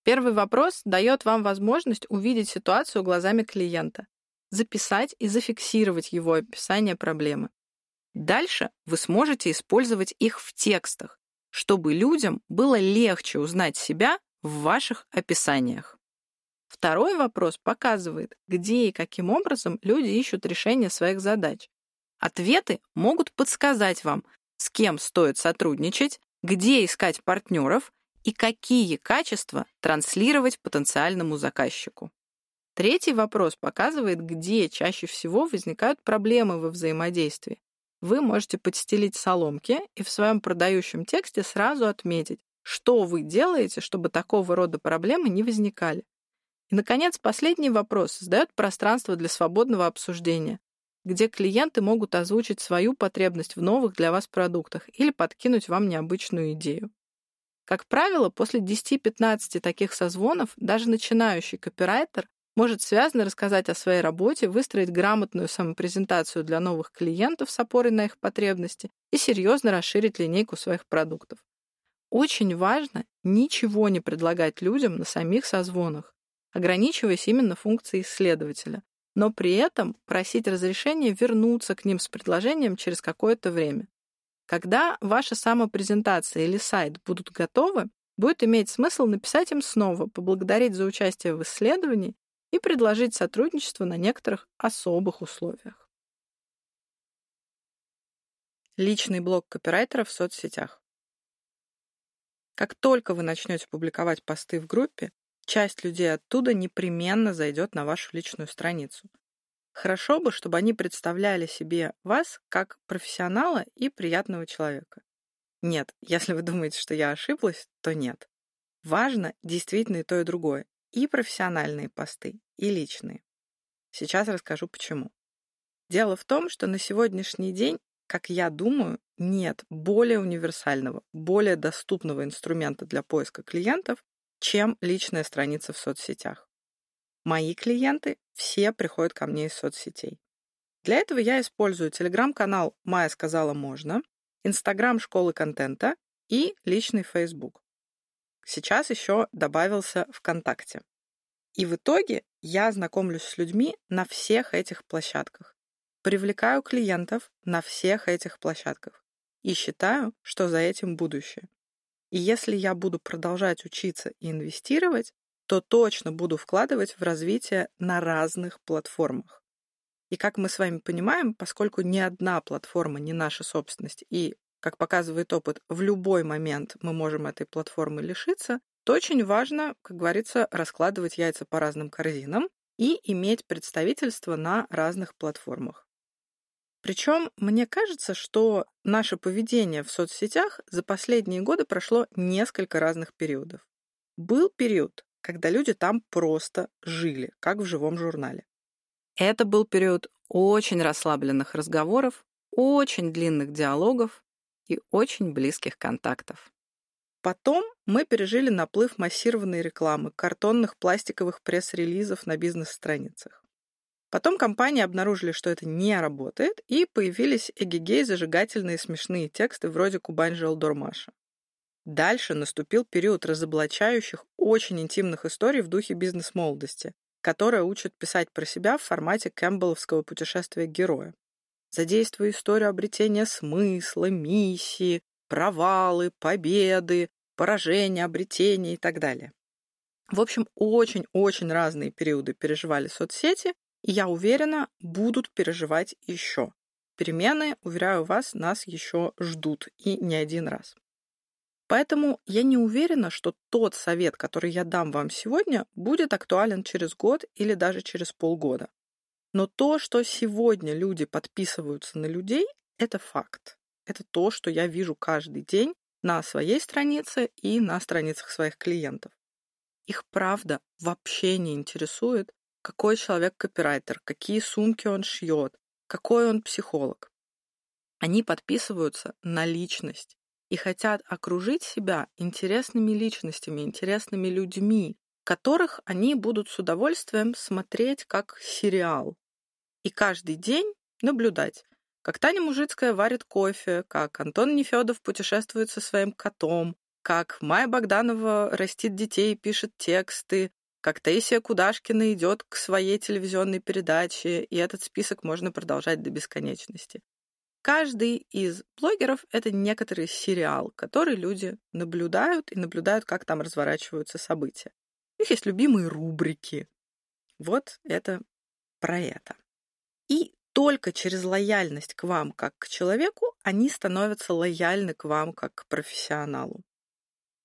Первый вопрос дает вам возможность увидеть ситуацию глазами клиента, записать и зафиксировать его описание проблемы. Дальше вы сможете использовать их в текстах, чтобы людям было легче узнать себя в ваших описаниях. Второй вопрос показывает, где и каким образом люди ищут решение своих задач. Ответы могут подсказать вам, с кем стоит сотрудничать, где искать партнеров и какие качества транслировать потенциальному заказчику. Третий вопрос показывает, где чаще всего возникают проблемы во взаимодействии. Вы можете подстелить соломки и в своем продающем тексте сразу отметить, что вы делаете, чтобы такого рода проблемы не возникали. И, наконец, последний вопрос создает пространство для свободного обсуждения, где клиенты могут озвучить свою потребность в новых для вас продуктах или подкинуть вам необычную идею. Как правило, после 10-15 таких созвонов даже начинающий копирайтер может связно рассказать о своей работе, выстроить грамотную самопрезентацию для новых клиентов с опорой на их потребности и серьезно расширить линейку своих продуктов. Очень важно ничего не предлагать людям на самих созвонах, ограничиваясь именно функцией исследователя, но при этом просить разрешения вернуться к ним с предложением через какое-то время. Когда ваша самопрезентация или сайт будут готовы, будет иметь смысл написать им снова, поблагодарить за участие в исследовании и предложить сотрудничество на некоторых особых условиях. Личный блог копирайтера в соцсетях. Как только вы начнете публиковать посты в группе, часть людей оттуда непременно зайдет на вашу личную страницу. Хорошо бы, чтобы они представляли себе вас как профессионала и приятного человека. Нет, если вы думаете, что я ошиблась, то нет. Важно действительно и то, и другое. И профессиональные посты, и личные. Сейчас расскажу почему. Дело в том, что на сегодняшний день, как я думаю, нет более универсального, более доступного инструмента для поиска клиентов, чем личная страница в соцсетях. Мои клиенты все приходят ко мне из соцсетей. Для этого я использую телеграм-канал «Майя сказала можно», инстаграм школы контента и личный Facebook. Сейчас еще добавился ВКонтакте. И в итоге я знакомлюсь с людьми на всех этих площадках, привлекаю клиентов на всех этих площадках и считаю, что за этим будущее. И если я буду продолжать учиться и инвестировать, то точно буду вкладывать в развитие на разных платформах. И как мы с вами понимаем, поскольку ни одна платформа не наша собственность, и, как показывает опыт, в любой момент мы можем этой платформы лишиться, то очень важно, как говорится, раскладывать яйца по разным корзинам и иметь представительство на разных платформах. Причем мне кажется, что наше поведение в соцсетях за последние годы прошло несколько разных периодов. Был период, когда люди там просто жили, как в живом журнале. Это был период очень расслабленных разговоров, очень длинных диалогов и очень близких контактов. Потом мы пережили наплыв массированной рекламы, картонных пластиковых пресс-релизов на бизнес-страницах. Потом компании обнаружили, что это не работает, и появились эгегей зажигательные смешные тексты вроде «Кубань Желдормаша». Дальше наступил период разоблачающих очень интимных историй в духе бизнес-молодости, которая учат писать про себя в формате кэмпбелловского путешествия героя. Задействуя историю обретения смысла, миссии, провалы, победы, поражения, обретения и так далее. В общем, очень-очень разные периоды переживали соцсети, я уверена, будут переживать еще. Перемены, уверяю вас, нас еще ждут, и не один раз. Поэтому я не уверена, что тот совет, который я дам вам сегодня, будет актуален через год или даже через полгода. Но то, что сегодня люди подписываются на людей, это факт. Это то, что я вижу каждый день на своей странице и на страницах своих клиентов. Их правда вообще не интересует, какой человек копирайтер, какие сумки он шьет, какой он психолог. Они подписываются на личность и хотят окружить себя интересными личностями, интересными людьми, которых они будут с удовольствием смотреть как сериал. И каждый день наблюдать, как Таня Мужицкая варит кофе, как Антон Нефедов путешествует со своим котом, как Майя Богданова растит детей и пишет тексты, как Таисия Кудашкина идет к своей телевизионной передаче, и этот список можно продолжать до бесконечности. Каждый из блогеров — это некоторый сериал, который люди наблюдают и наблюдают, как там разворачиваются события. У них есть любимые рубрики. Вот это про это. И только через лояльность к вам как к человеку они становятся лояльны к вам как к профессионалу.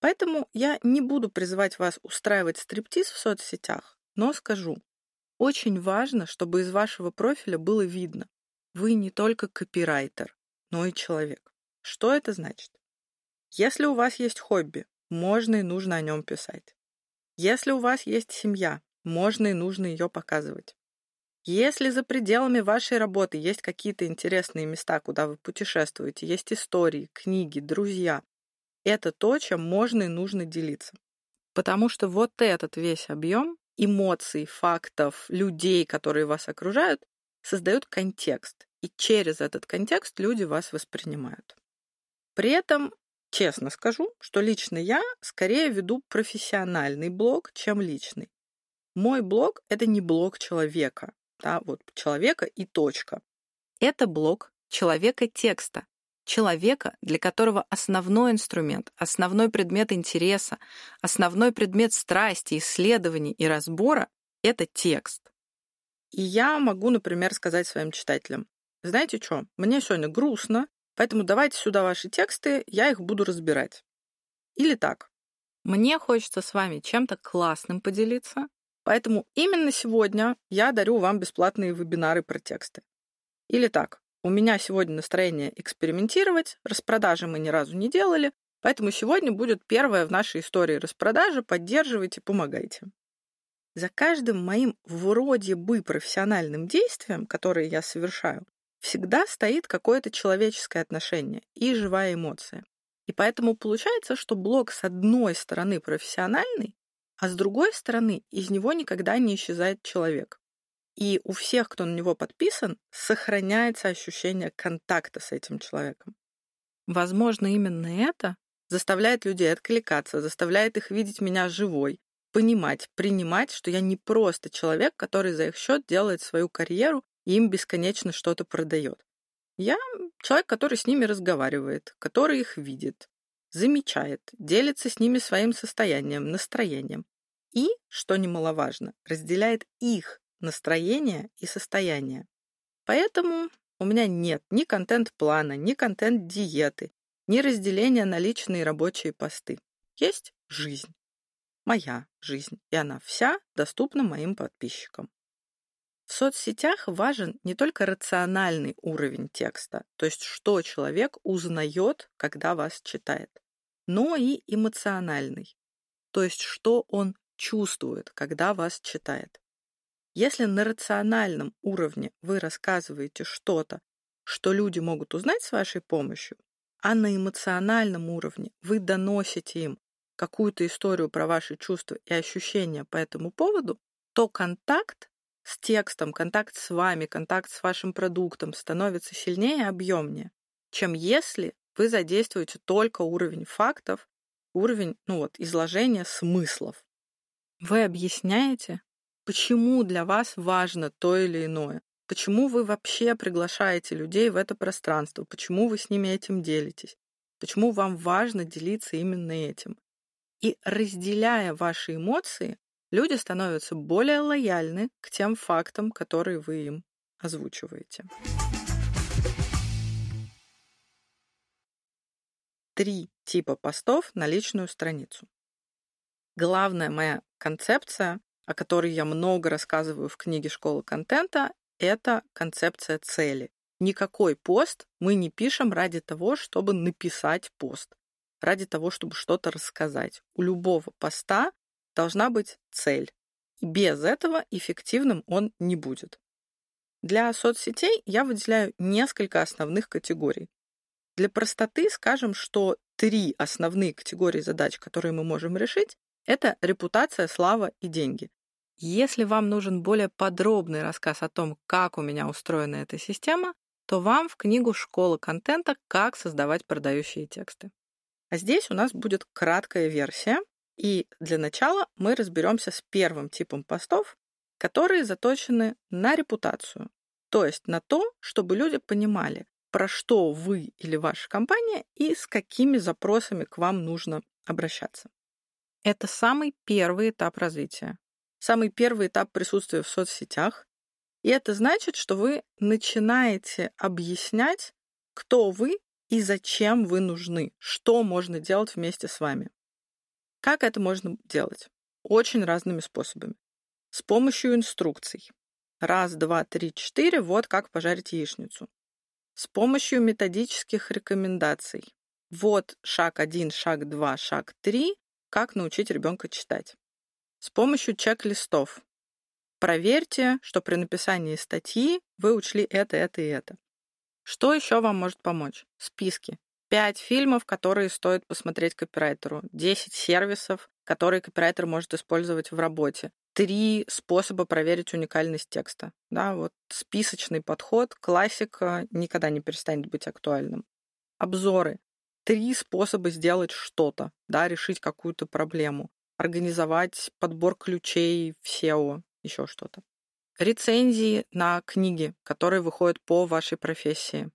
Поэтому я не буду призывать вас устраивать стриптиз в соцсетях, но скажу, очень важно, чтобы из вашего профиля было видно, вы не только копирайтер, но и человек. Что это значит? Если у вас есть хобби, можно и нужно о нем писать. Если у вас есть семья, можно и нужно ее показывать. Если за пределами вашей работы есть какие-то интересные места, куда вы путешествуете, есть истории, книги, друзья, это то, чем можно и нужно делиться. Потому что вот этот весь объем эмоций, фактов, людей, которые вас окружают, создают контекст. И через этот контекст люди вас воспринимают. При этом, честно скажу, что лично я скорее веду профессиональный блог, чем личный. Мой блог — это не блог человека, да, вот человека и точка. Это блог человека текста, человека, для которого основной инструмент, основной предмет интереса, основной предмет страсти, исследований и разбора — это текст. И я могу, например, сказать своим читателям, знаете что, мне сегодня грустно, поэтому давайте сюда ваши тексты, я их буду разбирать. Или так. Мне хочется с вами чем-то классным поделиться, поэтому именно сегодня я дарю вам бесплатные вебинары про тексты. Или так. У меня сегодня настроение экспериментировать, распродажи мы ни разу не делали, поэтому сегодня будет первая в нашей истории распродажа, поддерживайте, помогайте. За каждым моим вроде бы профессиональным действием, которое я совершаю, всегда стоит какое-то человеческое отношение и живая эмоция. И поэтому получается, что блог с одной стороны профессиональный, а с другой стороны из него никогда не исчезает человек. И у всех, кто на него подписан, сохраняется ощущение контакта с этим человеком. Возможно, именно это заставляет людей откликаться, заставляет их видеть меня живой, понимать, принимать, что я не просто человек, который за их счет делает свою карьеру и им бесконечно что-то продает. Я человек, который с ними разговаривает, который их видит, замечает, делится с ними своим состоянием, настроением. И, что немаловажно, разделяет их настроение и состояние. Поэтому у меня нет ни контент-плана, ни контент-диеты, ни разделения на личные рабочие посты. Есть жизнь. Моя жизнь. И она вся доступна моим подписчикам. В соцсетях важен не только рациональный уровень текста, то есть что человек узнает, когда вас читает, но и эмоциональный, то есть что он чувствует, когда вас читает. Если на рациональном уровне вы рассказываете что-то, что люди могут узнать с вашей помощью, а на эмоциональном уровне вы доносите им какую-то историю про ваши чувства и ощущения по этому поводу, то контакт с текстом, контакт с вами, контакт с вашим продуктом становится сильнее и объемнее, чем если вы задействуете только уровень фактов, уровень ну вот, изложения смыслов. Вы объясняете, почему для вас важно то или иное, почему вы вообще приглашаете людей в это пространство, почему вы с ними этим делитесь, почему вам важно делиться именно этим. И разделяя ваши эмоции, люди становятся более лояльны к тем фактам, которые вы им озвучиваете. Три типа постов на личную страницу. Главная моя концепция, о которой я много рассказываю в книге «Школа контента», это концепция цели. Никакой пост мы не пишем ради того, чтобы написать пост, ради того, чтобы что-то рассказать. У любого поста должна быть цель. И без этого эффективным он не будет. Для соцсетей я выделяю несколько основных категорий. Для простоты скажем, что три основные категории задач, которые мы можем решить, это репутация, слава и деньги. Если вам нужен более подробный рассказ о том, как у меня устроена эта система, то вам в книгу «Школа контента. Как создавать продающие тексты». А здесь у нас будет краткая версия, и для начала мы разберемся с первым типом постов, которые заточены на репутацию, то есть на то, чтобы люди понимали, про что вы или ваша компания и с какими запросами к вам нужно обращаться. Это самый первый этап развития, самый первый этап присутствия в соцсетях. И это значит, что вы начинаете объяснять, кто вы и зачем вы нужны, что можно делать вместе с вами. Как это можно делать? Очень разными способами. С помощью инструкций. Раз, два, три, четыре, вот как пожарить яичницу. С помощью методических рекомендаций. Вот шаг один, шаг два, шаг три, как научить ребенка читать. С помощью чек-листов. Проверьте, что при написании статьи вы учли это, это и это. Что еще вам может помочь? Списки. Пять фильмов, которые стоит посмотреть копирайтеру. Десять сервисов, которые копирайтер может использовать в работе. Три способа проверить уникальность текста. Да, вот списочный подход, классика, никогда не перестанет быть актуальным. Обзоры. Три способа сделать что-то, да, решить какую-то проблему. Организовать подбор ключей в SEO, еще что-то. Рецензии на книги, которые выходят по вашей профессии.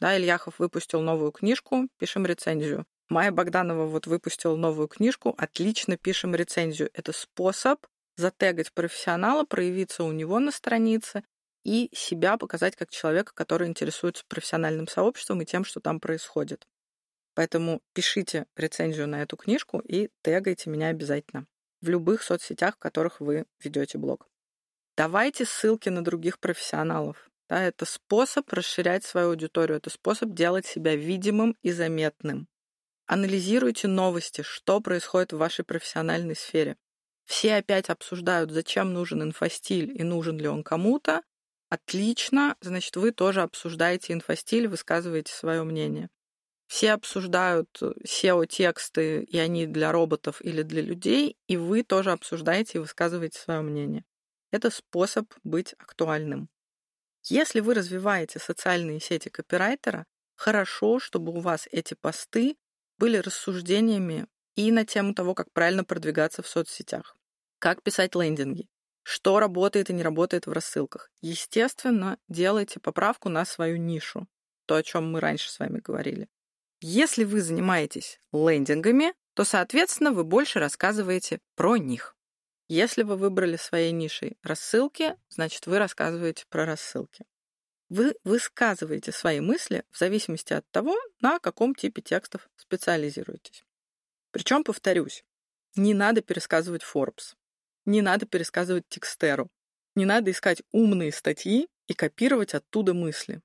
Да, Ильяхов выпустил новую книжку, пишем рецензию. Майя Богданова вот выпустила новую книжку, отлично пишем рецензию. Это способ затегать профессионала, проявиться у него на странице и себя показать как человека, который интересуется профессиональным сообществом и тем, что там происходит. Поэтому пишите рецензию на эту книжку и тегайте меня обязательно в любых соцсетях, в которых вы ведете блог. Давайте ссылки на других профессионалов. Да, это способ расширять свою аудиторию, это способ делать себя видимым и заметным. Анализируйте новости, что происходит в вашей профессиональной сфере. Все опять обсуждают, зачем нужен инфостиль и нужен ли он кому-то. Отлично, значит, вы тоже обсуждаете инфостиль, высказываете свое мнение. Все обсуждают SEO-тексты, и они для роботов или для людей, и вы тоже обсуждаете и высказываете свое мнение. Это способ быть актуальным. Если вы развиваете социальные сети копирайтера, хорошо, чтобы у вас эти посты были рассуждениями и на тему того, как правильно продвигаться в соцсетях, как писать лендинги, что работает и не работает в рассылках. Естественно, делайте поправку на свою нишу, то, о чем мы раньше с вами говорили. Если вы занимаетесь лендингами, то, соответственно, вы больше рассказываете про них. Если вы выбрали своей нишей рассылки, значит, вы рассказываете про рассылки. Вы высказываете свои мысли в зависимости от того, на каком типе текстов специализируетесь. Причем, повторюсь, не надо пересказывать Forbes, не надо пересказывать Текстеру, Не надо искать умные статьи и копировать оттуда мысли.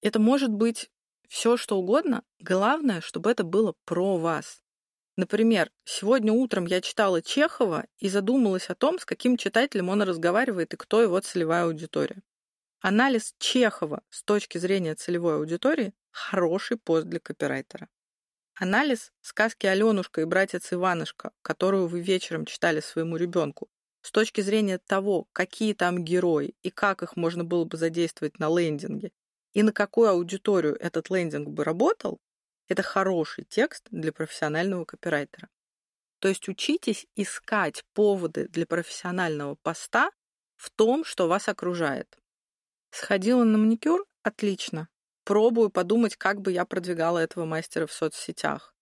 Это может быть все, что угодно. Главное, чтобы это было про вас. Например, сегодня утром я читала Чехова и задумалась о том, с каким читателем он разговаривает и кто его целевая аудитория. Анализ Чехова с точки зрения целевой аудитории – хороший пост для копирайтера. Анализ сказки «Аленушка» и «Братец Иванушка», которую вы вечером читали своему ребенку, с точки зрения того, какие там герои и как их можно было бы задействовать на лендинге, и на какую аудиторию этот лендинг бы работал, это хороший текст для профессионального копирайтера. То есть учитесь искать поводы для профессионального поста в том, что вас окружает. Сходила на маникюр? Отлично. Пробую подумать, как бы я продвигала этого мастера в соцсетях.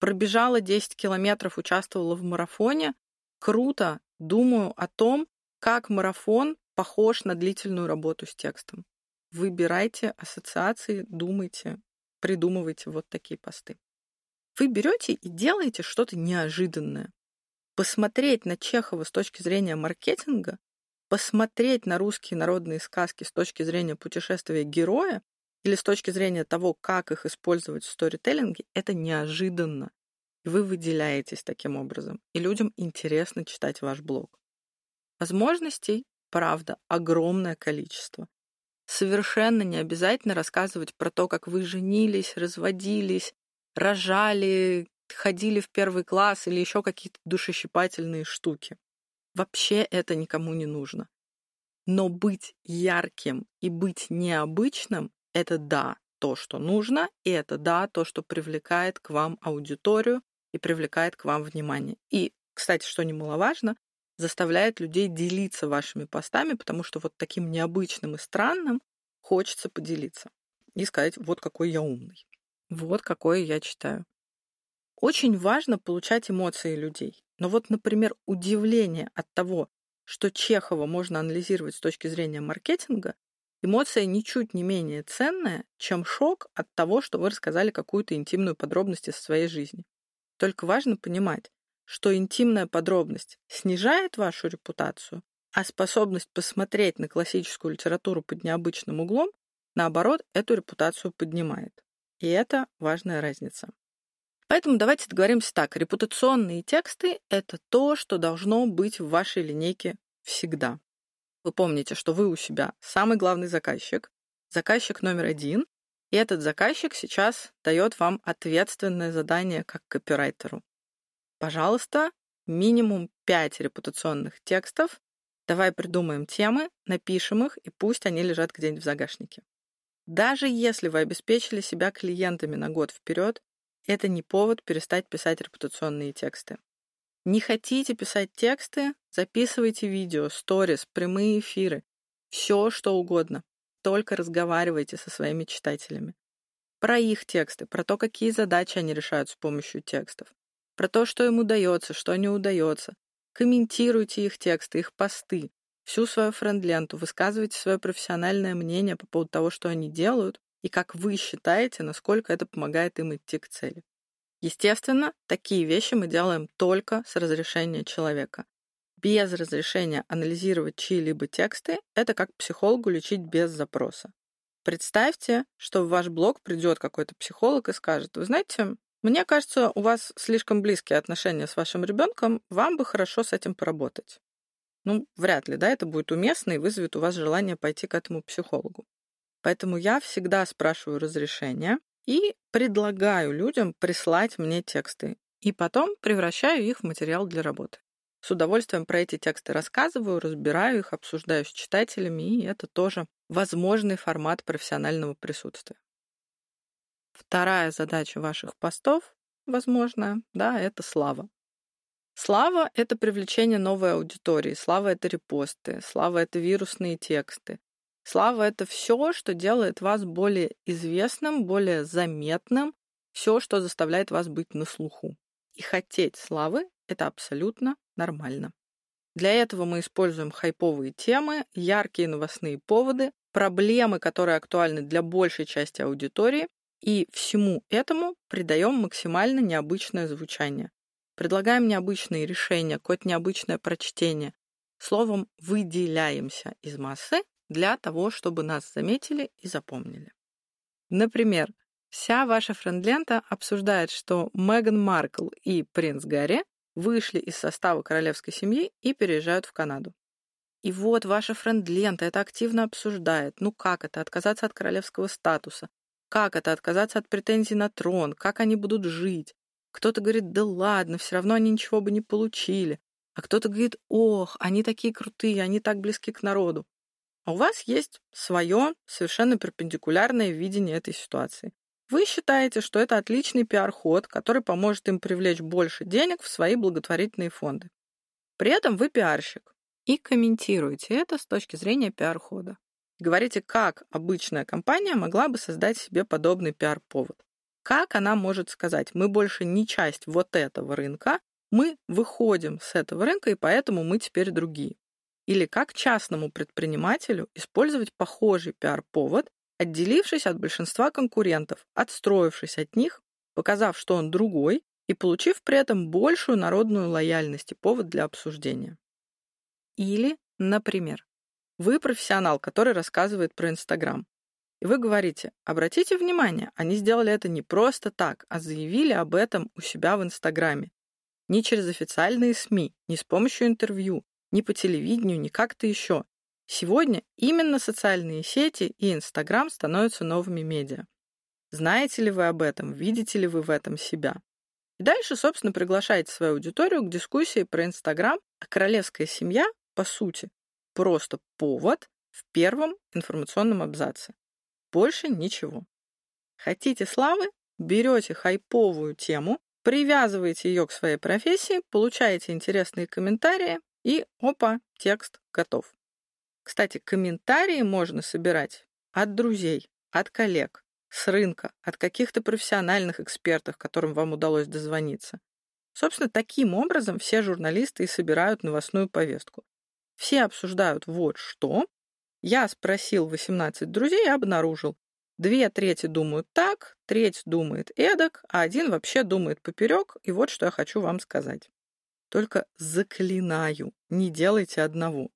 Пробежала 10 километров, участвовала в марафоне. Круто. Думаю о том, как марафон похож на длительную работу с текстом. Выбирайте ассоциации, думайте, придумывайте вот такие посты. Вы берете и делаете что-то неожиданное. Посмотреть на Чехова с точки зрения маркетинга, посмотреть на русские народные сказки с точки зрения путешествия героя или с точки зрения того, как их использовать в сторителлинге, это неожиданно. И вы выделяетесь таким образом, и людям интересно читать ваш блог. Возможностей, правда, огромное количество. Совершенно не обязательно рассказывать про то, как вы женились, разводились, рожали, ходили в первый класс или еще какие-то душещипательные штуки. Вообще это никому не нужно. Но быть ярким и быть необычным — это да, то, что нужно, и это да, то, что привлекает к вам аудиторию и привлекает к вам внимание. И, кстати, что немаловажно, заставляет людей делиться вашими постами, потому что вот таким необычным и странным хочется поделиться и сказать, вот какой я умный, вот какой я читаю. Очень важно получать эмоции людей. Но вот, например, удивление от того, что Чехова можно анализировать с точки зрения маркетинга, эмоция ничуть не менее ценная, чем шок от того, что вы рассказали какую-то интимную подробность из своей жизни. Только важно понимать, что интимная подробность снижает вашу репутацию, а способность посмотреть на классическую литературу под необычным углом, наоборот, эту репутацию поднимает. И это важная разница. Поэтому давайте договоримся так. Репутационные тексты — это то, что должно быть в вашей линейке всегда. Вы помните, что вы у себя самый главный заказчик, заказчик номер один, и этот заказчик сейчас дает вам ответственное задание как копирайтеру. Пожалуйста, минимум 5 репутационных текстов. Давай придумаем темы, напишем их, и пусть они лежат где-нибудь в загашнике. Даже если вы обеспечили себя клиентами на год вперед, это не повод перестать писать репутационные тексты. Не хотите писать тексты? Записывайте видео, сторис, прямые эфиры. Все, что угодно. Только разговаривайте со своими читателями. Про их тексты, про то, какие задачи они решают с помощью текстов про то, что им удается, что не удается. Комментируйте их тексты, их посты, всю свою френд-ленту, высказывайте свое профессиональное мнение по поводу того, что они делают, и как вы считаете, насколько это помогает им идти к цели. Естественно, такие вещи мы делаем только с разрешения человека. Без разрешения анализировать чьи-либо тексты — это как психологу лечить без запроса. Представьте, что в ваш блог придет какой-то психолог и скажет, вы знаете, мне кажется, у вас слишком близкие отношения с вашим ребенком, вам бы хорошо с этим поработать. Ну, вряд ли, да, это будет уместно и вызовет у вас желание пойти к этому психологу. Поэтому я всегда спрашиваю разрешения и предлагаю людям прислать мне тексты, и потом превращаю их в материал для работы. С удовольствием про эти тексты рассказываю, разбираю их, обсуждаю с читателями, и это тоже возможный формат профессионального присутствия. Вторая задача ваших постов, возможно, да, это слава. Слава — это привлечение новой аудитории, слава — это репосты, слава — это вирусные тексты. Слава — это все, что делает вас более известным, более заметным, все, что заставляет вас быть на слуху. И хотеть славы — это абсолютно нормально. Для этого мы используем хайповые темы, яркие новостные поводы, проблемы, которые актуальны для большей части аудитории, и всему этому придаем максимально необычное звучание. Предлагаем необычные решения, какое-то необычное прочтение. Словом, выделяемся из массы для того, чтобы нас заметили и запомнили. Например, вся ваша френд-лента обсуждает, что Меган Маркл и принц Гарри вышли из состава королевской семьи и переезжают в Канаду. И вот ваша френд-лента это активно обсуждает. Ну как это, отказаться от королевского статуса? Как это, отказаться от претензий на трон? Как они будут жить? Кто-то говорит, да ладно, все равно они ничего бы не получили. А кто-то говорит, ох, они такие крутые, они так близки к народу. А у вас есть свое совершенно перпендикулярное видение этой ситуации. Вы считаете, что это отличный пиар-ход, который поможет им привлечь больше денег в свои благотворительные фонды. При этом вы пиарщик и комментируете это с точки зрения пиар-хода. Говорите, как обычная компания могла бы создать себе подобный пиар-повод. Как она может сказать, мы больше не часть вот этого рынка, мы выходим с этого рынка, и поэтому мы теперь другие. Или как частному предпринимателю использовать похожий пиар-повод, отделившись от большинства конкурентов, отстроившись от них, показав, что он другой, и получив при этом большую народную лояльность и повод для обсуждения. Или, например, вы профессионал, который рассказывает про Инстаграм. И вы говорите, обратите внимание, они сделали это не просто так, а заявили об этом у себя в Инстаграме. Ни через официальные СМИ, ни с помощью интервью, ни по телевидению, ни как-то еще. Сегодня именно социальные сети и Инстаграм становятся новыми медиа. Знаете ли вы об этом? Видите ли вы в этом себя? И дальше, собственно, приглашаете свою аудиторию к дискуссии про Инстаграм, а королевская семья, по сути, просто повод в первом информационном абзаце. Больше ничего. Хотите славы? Берете хайповую тему, привязываете ее к своей профессии, получаете интересные комментарии и опа, текст готов. Кстати, комментарии можно собирать от друзей, от коллег, с рынка, от каких-то профессиональных экспертов, которым вам удалось дозвониться. Собственно, таким образом все журналисты и собирают новостную повестку. Все обсуждают вот что. Я спросил 18 друзей и обнаружил, Две трети думают так, треть думает эдак, а один вообще думает поперек, и вот что я хочу вам сказать. Только заклинаю, не делайте одного.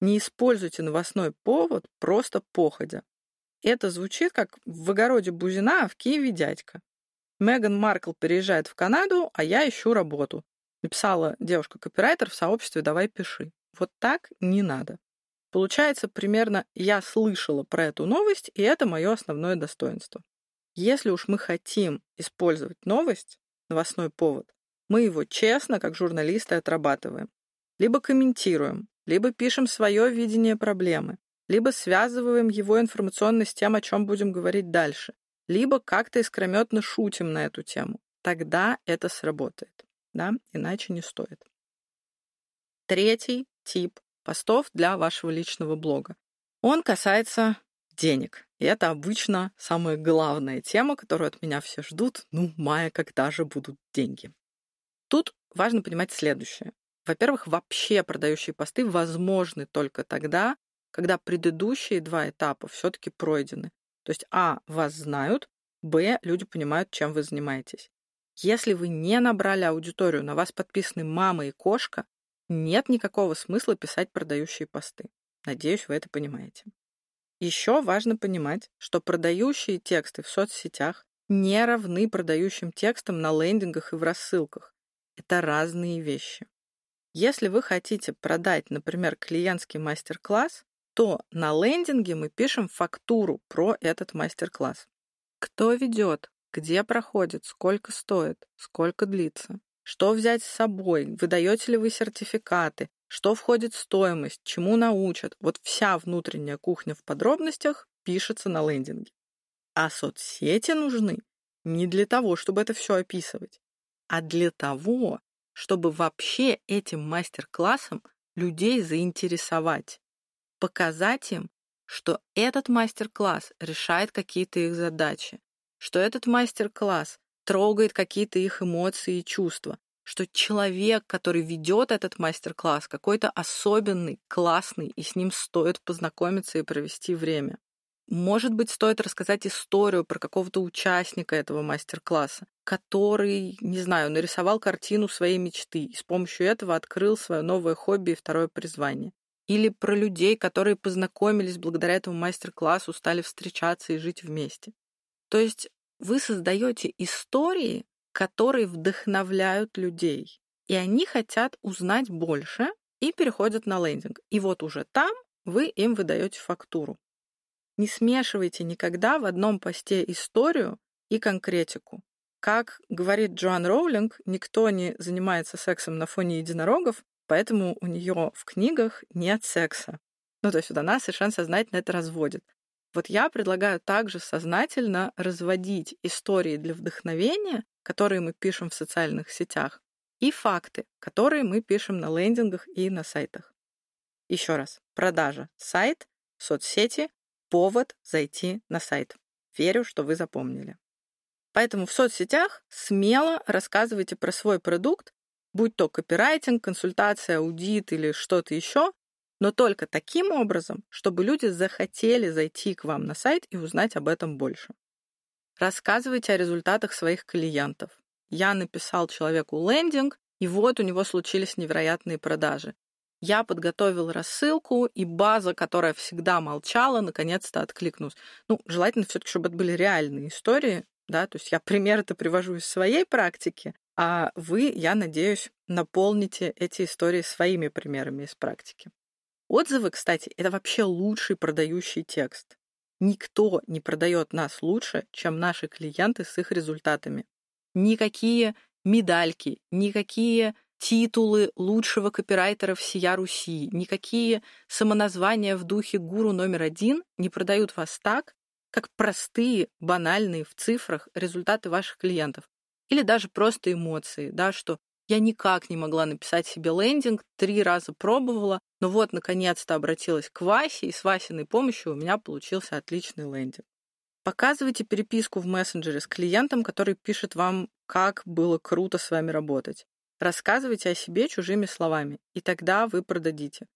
Не используйте новостной повод просто походя. Это звучит как в огороде Бузина, а в Киеве дядька. Меган Маркл переезжает в Канаду, а я ищу работу. Написала девушка-копирайтер в сообществе «Давай пиши». Вот так не надо. Получается, примерно я слышала про эту новость, и это мое основное достоинство. Если уж мы хотим использовать новость, новостной повод, мы его честно, как журналисты, отрабатываем. Либо комментируем, либо пишем свое видение проблемы, либо связываем его информационно с тем, о чем будем говорить дальше, либо как-то искрометно шутим на эту тему. Тогда это сработает. Да? Иначе не стоит. Третий тип постов для вашего личного блога. Он касается денег. И это обычно самая главная тема, которую от меня все ждут. Ну, Майя, когда же будут деньги? Тут важно понимать следующее. Во-первых, вообще продающие посты возможны только тогда, когда предыдущие два этапа все-таки пройдены. То есть, а, вас знают, б, люди понимают, чем вы занимаетесь. Если вы не набрали аудиторию, на вас подписаны мама и кошка, нет никакого смысла писать продающие посты. Надеюсь, вы это понимаете. Еще важно понимать, что продающие тексты в соцсетях не равны продающим текстам на лендингах и в рассылках. Это разные вещи. Если вы хотите продать, например, клиентский мастер-класс, то на лендинге мы пишем фактуру про этот мастер-класс. Кто ведет, где проходит, сколько стоит, сколько длится. Что взять с собой? Выдаете ли вы сертификаты? Что входит в стоимость? Чему научат? Вот вся внутренняя кухня в подробностях пишется на лендинге. А соцсети нужны не для того, чтобы это все описывать, а для того, чтобы вообще этим мастер-классом людей заинтересовать, показать им, что этот мастер-класс решает какие-то их задачи, что этот мастер-класс трогает какие-то их эмоции и чувства, что человек, который ведет этот мастер-класс, какой-то особенный, классный, и с ним стоит познакомиться и провести время. Может быть, стоит рассказать историю про какого-то участника этого мастер-класса, который, не знаю, нарисовал картину своей мечты и с помощью этого открыл свое новое хобби и второе призвание. Или про людей, которые познакомились благодаря этому мастер-классу, стали встречаться и жить вместе. То есть вы создаете истории, которые вдохновляют людей, и они хотят узнать больше и переходят на лендинг. И вот уже там вы им выдаете фактуру. Не смешивайте никогда в одном посте историю и конкретику. Как говорит Джоан Роулинг, никто не занимается сексом на фоне единорогов, поэтому у нее в книгах нет секса. Ну, то есть вот она совершенно сознательно это разводит. Вот я предлагаю также сознательно разводить истории для вдохновения, которые мы пишем в социальных сетях, и факты, которые мы пишем на лендингах и на сайтах. Еще раз, продажа, сайт, соцсети, повод зайти на сайт. Верю, что вы запомнили. Поэтому в соцсетях смело рассказывайте про свой продукт, будь то копирайтинг, консультация, аудит или что-то еще, но только таким образом, чтобы люди захотели зайти к вам на сайт и узнать об этом больше. Рассказывайте о результатах своих клиентов. Я написал человеку лендинг, и вот у него случились невероятные продажи. Я подготовил рассылку, и база, которая всегда молчала, наконец-то откликнулась. Ну, желательно все-таки, чтобы это были реальные истории, да, то есть я пример это привожу из своей практики, а вы, я надеюсь, наполните эти истории своими примерами из практики. Отзывы, кстати, это вообще лучший продающий текст. Никто не продает нас лучше, чем наши клиенты с их результатами. Никакие медальки, никакие титулы лучшего копирайтера всея Руси, никакие самоназвания в духе гуру номер один не продают вас так, как простые, банальные в цифрах результаты ваших клиентов. Или даже просто эмоции, да, что я никак не могла написать себе лендинг, три раза пробовала, но вот, наконец-то обратилась к Васе, и с Васиной помощью у меня получился отличный лендинг. Показывайте переписку в мессенджере с клиентом, который пишет вам, как было круто с вами работать. Рассказывайте о себе чужими словами, и тогда вы продадите.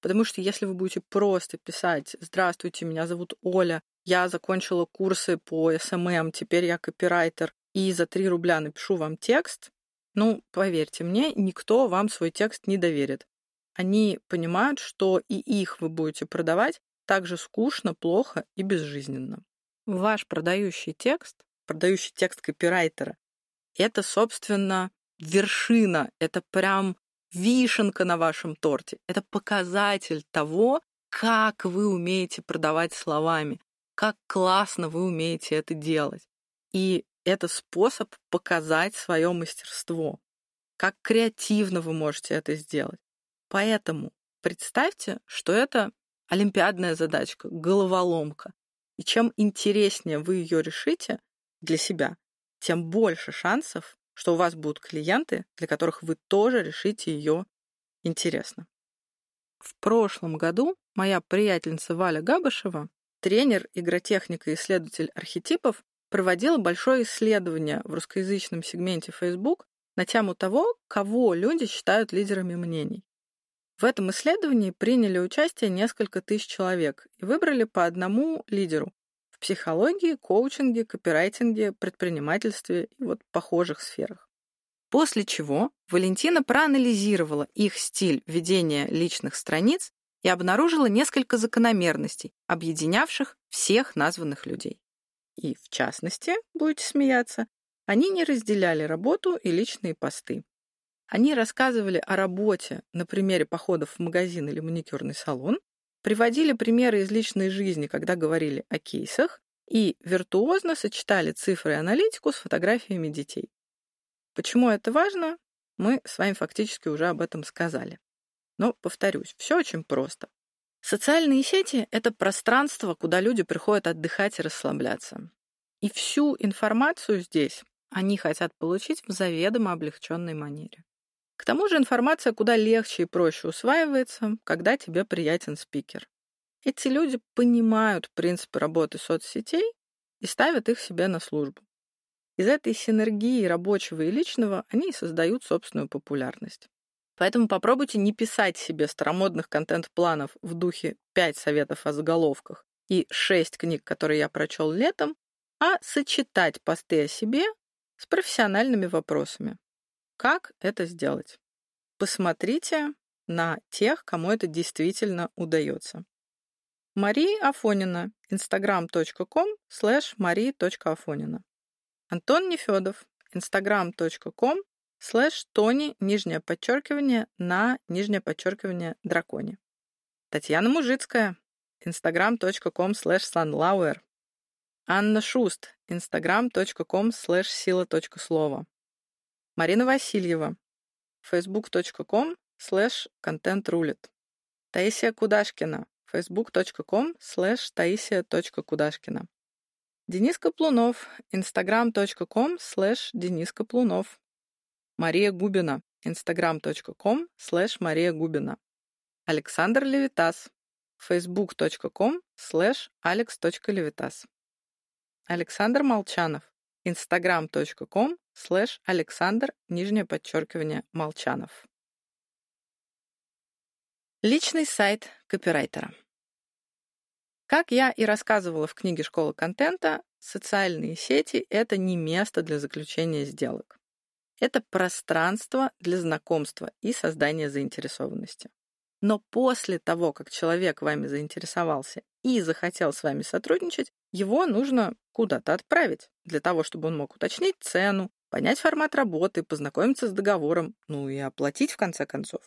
Потому что если вы будете просто писать «Здравствуйте, меня зовут Оля, я закончила курсы по SMM, теперь я копирайтер, и за 3 рубля напишу вам текст», ну, поверьте мне, никто вам свой текст не доверит. Они понимают, что и их вы будете продавать так же скучно, плохо и безжизненно. Ваш продающий текст, продающий текст копирайтера, это, собственно, вершина, это прям вишенка на вашем торте. Это показатель того, как вы умеете продавать словами, как классно вы умеете это делать. И это способ показать свое мастерство, как креативно вы можете это сделать. Поэтому представьте, что это олимпиадная задачка, головоломка. И чем интереснее вы ее решите для себя, тем больше шансов, что у вас будут клиенты, для которых вы тоже решите ее интересно. В прошлом году моя приятельница Валя Габышева, тренер, игротехник и исследователь архетипов, проводила большое исследование в русскоязычном сегменте Facebook на тему того, кого люди считают лидерами мнений. В этом исследовании приняли участие несколько тысяч человек и выбрали по одному лидеру в психологии, коучинге, копирайтинге, предпринимательстве и вот похожих сферах. После чего Валентина проанализировала их стиль ведения личных страниц и обнаружила несколько закономерностей, объединявших всех названных людей. И, в частности, будете смеяться, они не разделяли работу и личные посты. Они рассказывали о работе на примере походов в магазин или маникюрный салон, приводили примеры из личной жизни, когда говорили о кейсах, и виртуозно сочетали цифры и аналитику с фотографиями детей. Почему это важно? Мы с вами фактически уже об этом сказали. Но, повторюсь, все очень просто. Социальные сети — это пространство, куда люди приходят отдыхать и расслабляться. И всю информацию здесь они хотят получить в заведомо облегченной манере. К тому же информация куда легче и проще усваивается, когда тебе приятен спикер. Эти люди понимают принципы работы соцсетей и ставят их себе на службу. Из этой синергии рабочего и личного они и создают собственную популярность. Поэтому попробуйте не писать себе старомодных контент-планов в духе «5 советов о заголовках» и шесть книг, которые я прочел летом, а сочетать посты о себе с профессиональными вопросами. Как это сделать? Посмотрите на тех, кому это действительно удается. Мария Афонина, instagram.com slash. Антон Нефедов, instagram.com slash тони, нижнее подчеркивание, на нижнее подчеркивание драконе. Татьяна Мужицкая, instagram.com slash sunlauer. Анна Шуст, instagram.com slash сила.слова. Марина Васильева, facebook.com slash контент Таисия Кудашкина, facebook.com slash taisia.кудашкина. Денис Каплунов, instagram.com slash Денис Каплунов. Мария Губина, instagram.com slash Мария Губина. Александр Левитас, facebook.com slash alex.levitas. Александр Молчанов, instagram.com slash Александр, нижнее подчеркивание, Молчанов. Личный сайт копирайтера. Как я и рассказывала в книге «Школа контента», социальные сети — это не место для заключения сделок. Это пространство для знакомства и создания заинтересованности. Но после того, как человек вами заинтересовался и захотел с вами сотрудничать, его нужно куда-то отправить, для того, чтобы он мог уточнить цену, понять формат работы, познакомиться с договором, ну и оплатить в конце концов.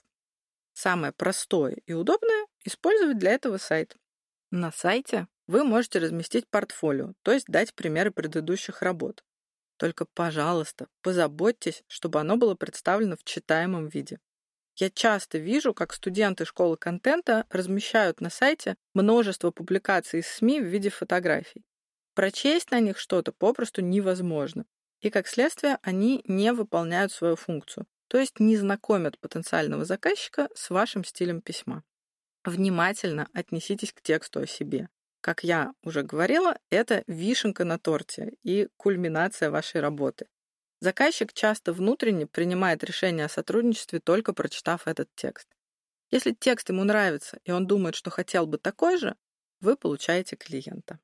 Самое простое и удобное — использовать для этого сайт. На сайте вы можете разместить портфолио, то есть дать примеры предыдущих работ. Только, пожалуйста, позаботьтесь, чтобы оно было представлено в читаемом виде. Я часто вижу, как студенты школы контента размещают на сайте множество публикаций из СМИ в виде фотографий. Прочесть на них что-то попросту невозможно. И, как следствие, они не выполняют свою функцию то есть не знакомят потенциального заказчика с вашим стилем письма. Внимательно отнеситесь к тексту о себе. Как я уже говорила, это вишенка на торте и кульминация вашей работы. Заказчик часто внутренне принимает решение о сотрудничестве, только прочитав этот текст. Если текст ему нравится, и он думает, что хотел бы такой же, вы получаете клиента.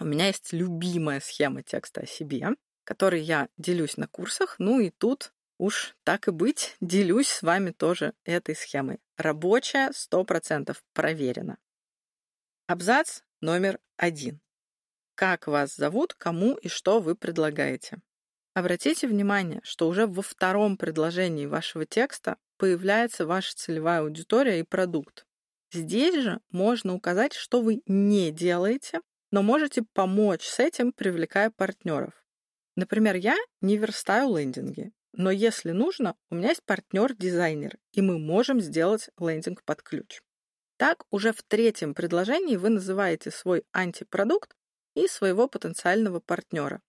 У меня есть любимая схема текста о себе, которой я делюсь на курсах, ну и тут Уж так и быть, делюсь с вами тоже этой схемой. Рабочая, 100% проверена. Абзац номер один. Как вас зовут, кому и что вы предлагаете. Обратите внимание, что уже во втором предложении вашего текста появляется ваша целевая аудитория и продукт. Здесь же можно указать, что вы не делаете, но можете помочь с этим, привлекая партнеров. Например, я не верстаю лендинги, но если нужно, у меня есть партнер-дизайнер, и мы можем сделать лендинг под ключ. Так, уже в третьем предложении вы называете свой антипродукт и своего потенциального партнера.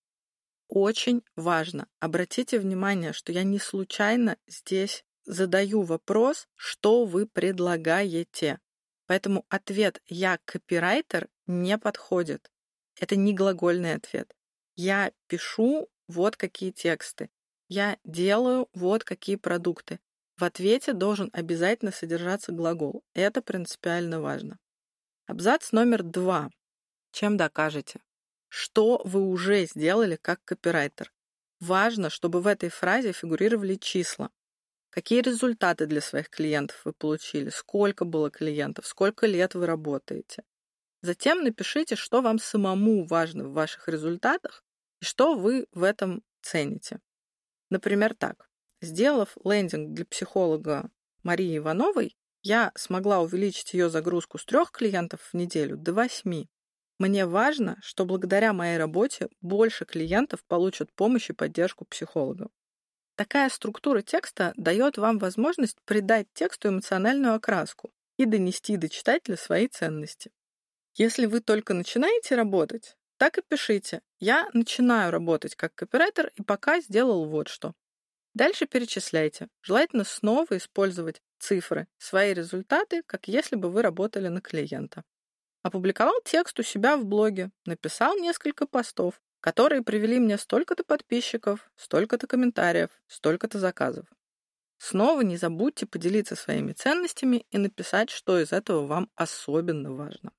Очень важно, обратите внимание, что я не случайно здесь задаю вопрос, что вы предлагаете. Поэтому ответ «я копирайтер» не подходит. Это не глагольный ответ. Я пишу вот какие тексты. Я делаю вот какие продукты. В ответе должен обязательно содержаться глагол. Это принципиально важно. Абзац номер два. Чем докажете? Что вы уже сделали как копирайтер? Важно, чтобы в этой фразе фигурировали числа. Какие результаты для своих клиентов вы получили? Сколько было клиентов? Сколько лет вы работаете? Затем напишите, что вам самому важно в ваших результатах и что вы в этом цените. Например, так. Сделав лендинг для психолога Марии Ивановой, я смогла увеличить ее загрузку с трех клиентов в неделю до восьми. Мне важно, что благодаря моей работе больше клиентов получат помощь и поддержку психолога. Такая структура текста дает вам возможность придать тексту эмоциональную окраску и донести до читателя свои ценности. Если вы только начинаете работать, так и пишите. Я начинаю работать как копирайтер и пока сделал вот что. Дальше перечисляйте. Желательно снова использовать цифры, свои результаты, как если бы вы работали на клиента. Опубликовал текст у себя в блоге, написал несколько постов, которые привели мне столько-то подписчиков, столько-то комментариев, столько-то заказов. Снова не забудьте поделиться своими ценностями и написать, что из этого вам особенно важно.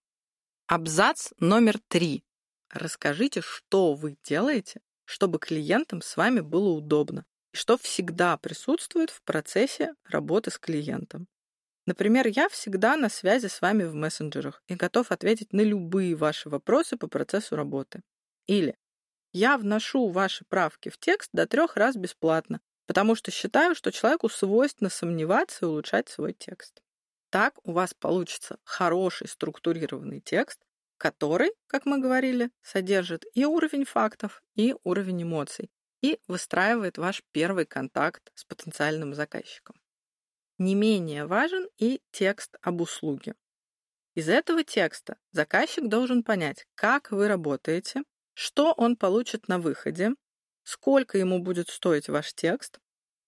Абзац номер три. Расскажите, что вы делаете, чтобы клиентам с вами было удобно, что всегда присутствует в процессе работы с клиентом. Например, я всегда на связи с вами в мессенджерах и готов ответить на любые ваши вопросы по процессу работы. Или я вношу ваши правки в текст до трех раз бесплатно, потому что считаю, что человеку свойственно сомневаться и улучшать свой текст. Так у вас получится хороший структурированный текст, который, как мы говорили, содержит и уровень фактов, и уровень эмоций, и выстраивает ваш первый контакт с потенциальным заказчиком. Не менее важен и текст об услуге. Из этого текста заказчик должен понять, как вы работаете, что он получит на выходе, сколько ему будет стоить ваш текст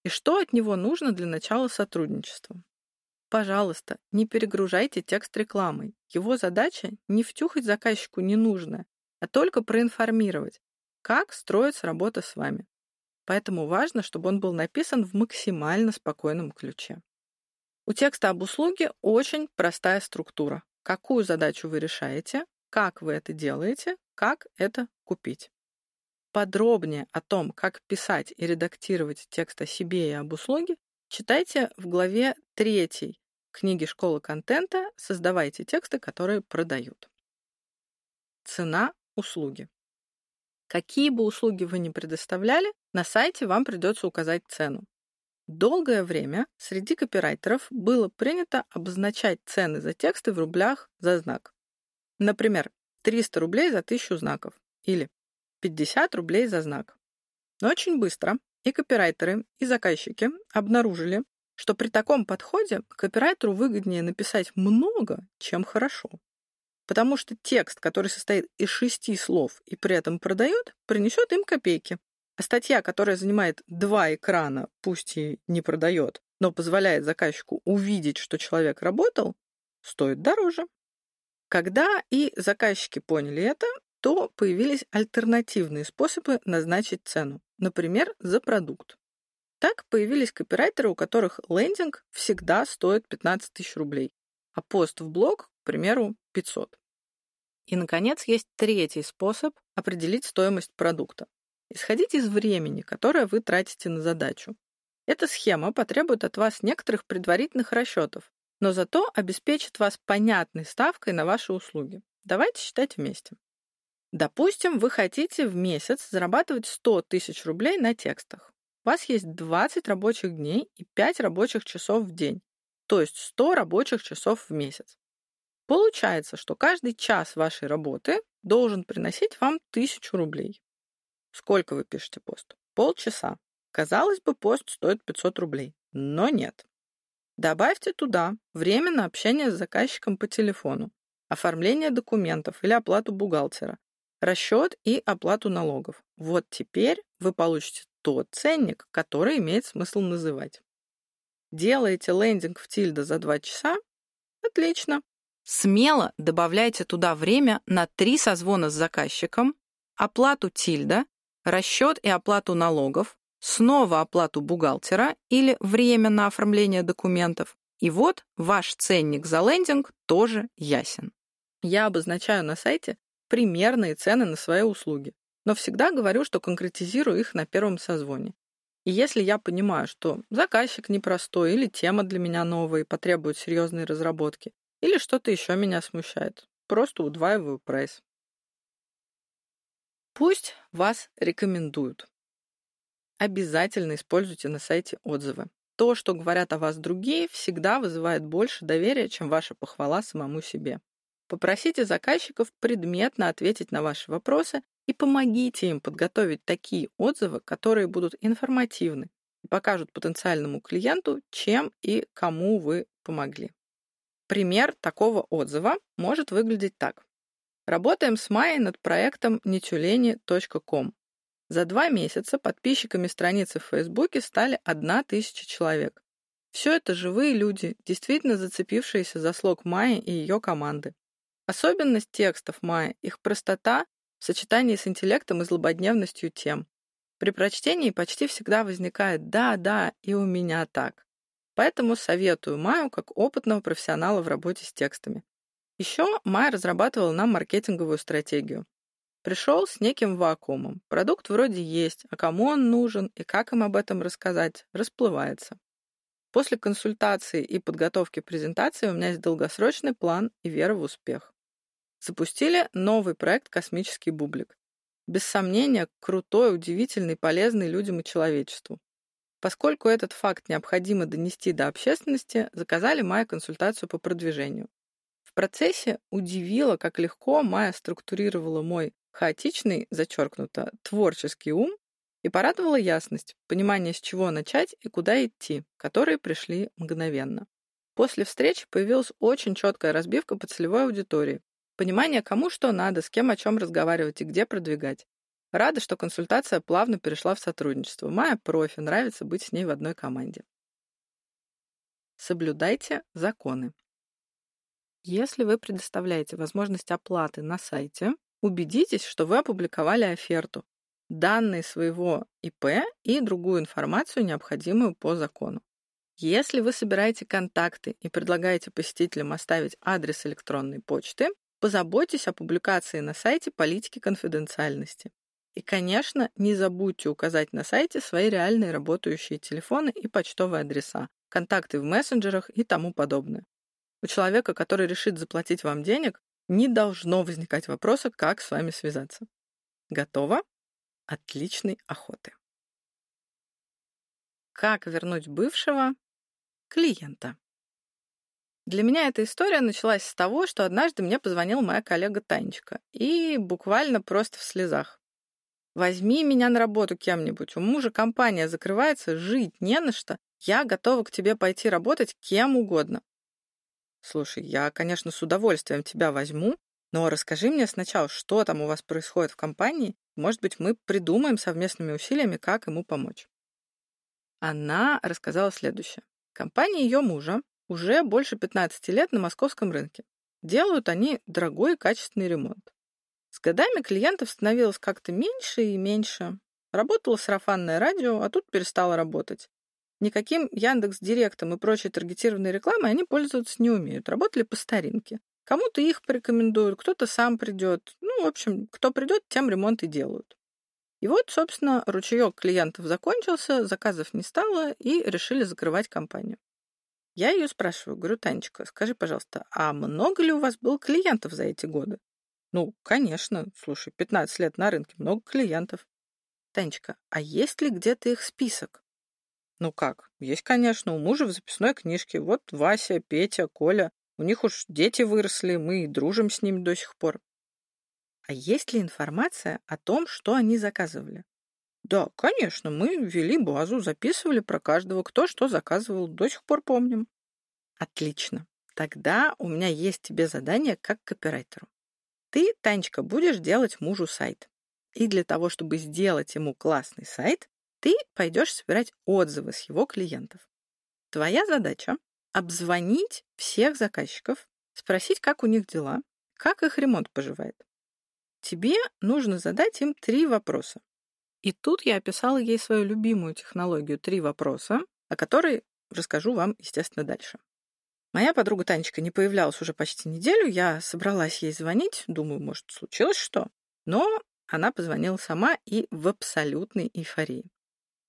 и что от него нужно для начала сотрудничества. Пожалуйста, не перегружайте текст рекламой. Его задача не втюхать заказчику ненужное, а только проинформировать, как строится работа с вами. Поэтому важно, чтобы он был написан в максимально спокойном ключе. У текста об услуге очень простая структура. Какую задачу вы решаете, как вы это делаете, как это купить. Подробнее о том, как писать и редактировать текст о себе и об услуге, читайте в главе 3 книги «Школа контента. Создавайте тексты, которые продают». Цена услуги. Какие бы услуги вы ни предоставляли, на сайте вам придется указать цену. Долгое время среди копирайтеров было принято обозначать цены за тексты в рублях за знак. Например, 300 рублей за 1000 знаков или 50 рублей за знак. Но очень быстро и копирайтеры, и заказчики обнаружили, что при таком подходе копирайтеру выгоднее написать много, чем хорошо. Потому что текст, который состоит из шести слов и при этом продает, принесет им копейки. А статья, которая занимает два экрана, пусть и не продает, но позволяет заказчику увидеть, что человек работал, стоит дороже. Когда и заказчики поняли это, то появились альтернативные способы назначить цену, например, за продукт. Так появились копирайтеры, у которых лендинг всегда стоит 15 тысяч рублей, а пост в блог, примеру, 500. И, наконец, есть третий способ определить стоимость продукта. Исходите из времени, которое вы тратите на задачу. Эта схема потребует от вас некоторых предварительных расчетов, но зато обеспечит вас понятной ставкой на ваши услуги. Давайте считать вместе. Допустим, вы хотите в месяц зарабатывать 100 тысяч рублей на текстах. У вас есть 20 рабочих дней и 5 рабочих часов в день, то есть 100 рабочих часов в месяц. Получается, что каждый час вашей работы должен приносить вам 1000 рублей. Сколько вы пишете пост? Полчаса. Казалось бы, пост стоит 500 рублей, но нет. Добавьте туда время на общение с заказчиком по телефону, оформление документов или оплату бухгалтера, расчет и оплату налогов. Вот теперь вы получите тот ценник, который имеет смысл называть. Делаете лендинг в тильда за 2 часа? Отлично. Смело добавляйте туда время на три созвона с заказчиком, оплату тильда расчет и оплату налогов, снова оплату бухгалтера или время на оформление документов. И вот ваш ценник за лендинг тоже ясен. Я обозначаю на сайте примерные цены на свои услуги, но всегда говорю, что конкретизирую их на первом созвоне. И если я понимаю, что заказчик непростой или тема для меня новая и потребует серьезной разработки, или что-то еще меня смущает, просто удваиваю прайс. Пусть вас рекомендуют. Обязательно используйте на сайте отзывы. То, что говорят о вас другие, всегда вызывает больше доверия, чем ваша похвала самому себе. Попросите заказчиков предметно ответить на ваши вопросы и помогите им подготовить такие отзывы, которые будут информативны и покажут потенциальному клиенту, чем и кому вы помогли. Пример такого отзыва может выглядеть так. Работаем с Майей над проектом нетюлени.ком. За два месяца подписчиками страницы в Фейсбуке стали одна тысяча человек. Все это живые люди, действительно зацепившиеся за слог Майи и ее команды. Особенность текстов Майи – их простота в сочетании с интеллектом и злободневностью тем. При прочтении почти всегда возникает «да, да, и у меня так». Поэтому советую Майю как опытного профессионала в работе с текстами. Еще Майя разрабатывала нам маркетинговую стратегию. Пришел с неким вакуумом. Продукт вроде есть, а кому он нужен и как им об этом рассказать, расплывается. После консультации и подготовки презентации у меня есть долгосрочный план и вера в успех. Запустили новый проект «Космический бублик». Без сомнения, крутой, удивительный, полезный людям и человечеству. Поскольку этот факт необходимо донести до общественности, заказали Майя консультацию по продвижению. В процессе удивило, как легко Майя структурировала мой хаотичный, зачеркнуто, творческий ум и порадовала ясность, понимание, с чего начать и куда идти, которые пришли мгновенно. После встречи появилась очень четкая разбивка по целевой аудитории, понимание, кому что надо, с кем о чем разговаривать и где продвигать. Рада, что консультация плавно перешла в сотрудничество. Майя профи, нравится быть с ней в одной команде. Соблюдайте законы. Если вы предоставляете возможность оплаты на сайте, убедитесь, что вы опубликовали оферту, данные своего ИП и другую информацию, необходимую по закону. Если вы собираете контакты и предлагаете посетителям оставить адрес электронной почты, позаботьтесь о публикации на сайте политики конфиденциальности. И, конечно, не забудьте указать на сайте свои реальные работающие телефоны и почтовые адреса, контакты в мессенджерах и тому подобное. У человека, который решит заплатить вам денег, не должно возникать вопроса, как с вами связаться. Готово? Отличной охоты. Как вернуть бывшего клиента? Для меня эта история началась с того, что однажды мне позвонила моя коллега Танечка и буквально просто в слезах. Возьми меня на работу кем-нибудь. У мужа компания закрывается, жить не на что. Я готова к тебе пойти работать кем угодно. Слушай, я, конечно, с удовольствием тебя возьму, но расскажи мне сначала, что там у вас происходит в компании. Может быть, мы придумаем совместными усилиями, как ему помочь. Она рассказала следующее. Компания ее мужа уже больше 15 лет на московском рынке. Делают они дорогой и качественный ремонт. С годами клиентов становилось как-то меньше и меньше. Работало сарафанное радио, а тут перестало работать. Никаким Яндекс Директом и прочей таргетированной рекламой они пользоваться не умеют. Работали по старинке. Кому-то их порекомендуют, кто-то сам придет. Ну, в общем, кто придет, тем ремонт и делают. И вот, собственно, ручеек клиентов закончился, заказов не стало, и решили закрывать компанию. Я ее спрашиваю, говорю, Танечка, скажи, пожалуйста, а много ли у вас было клиентов за эти годы? Ну, конечно. Слушай, 15 лет на рынке, много клиентов. Танечка, а есть ли где-то их список? Ну как? Есть, конечно, у мужа в записной книжке. Вот Вася, Петя, Коля. У них уж дети выросли, мы и дружим с ними до сих пор. А есть ли информация о том, что они заказывали? Да, конечно, мы ввели базу, записывали про каждого, кто что заказывал, до сих пор помним. Отлично. Тогда у меня есть тебе задание как копирайтеру. Ты, Танечка, будешь делать мужу сайт. И для того, чтобы сделать ему классный сайт, ты пойдешь собирать отзывы с его клиентов. Твоя задача — обзвонить всех заказчиков, спросить, как у них дела, как их ремонт поживает. Тебе нужно задать им три вопроса. И тут я описала ей свою любимую технологию «Три вопроса», о которой расскажу вам, естественно, дальше. Моя подруга Танечка не появлялась уже почти неделю. Я собралась ей звонить, думаю, может, случилось что. Но она позвонила сама и в абсолютной эйфории.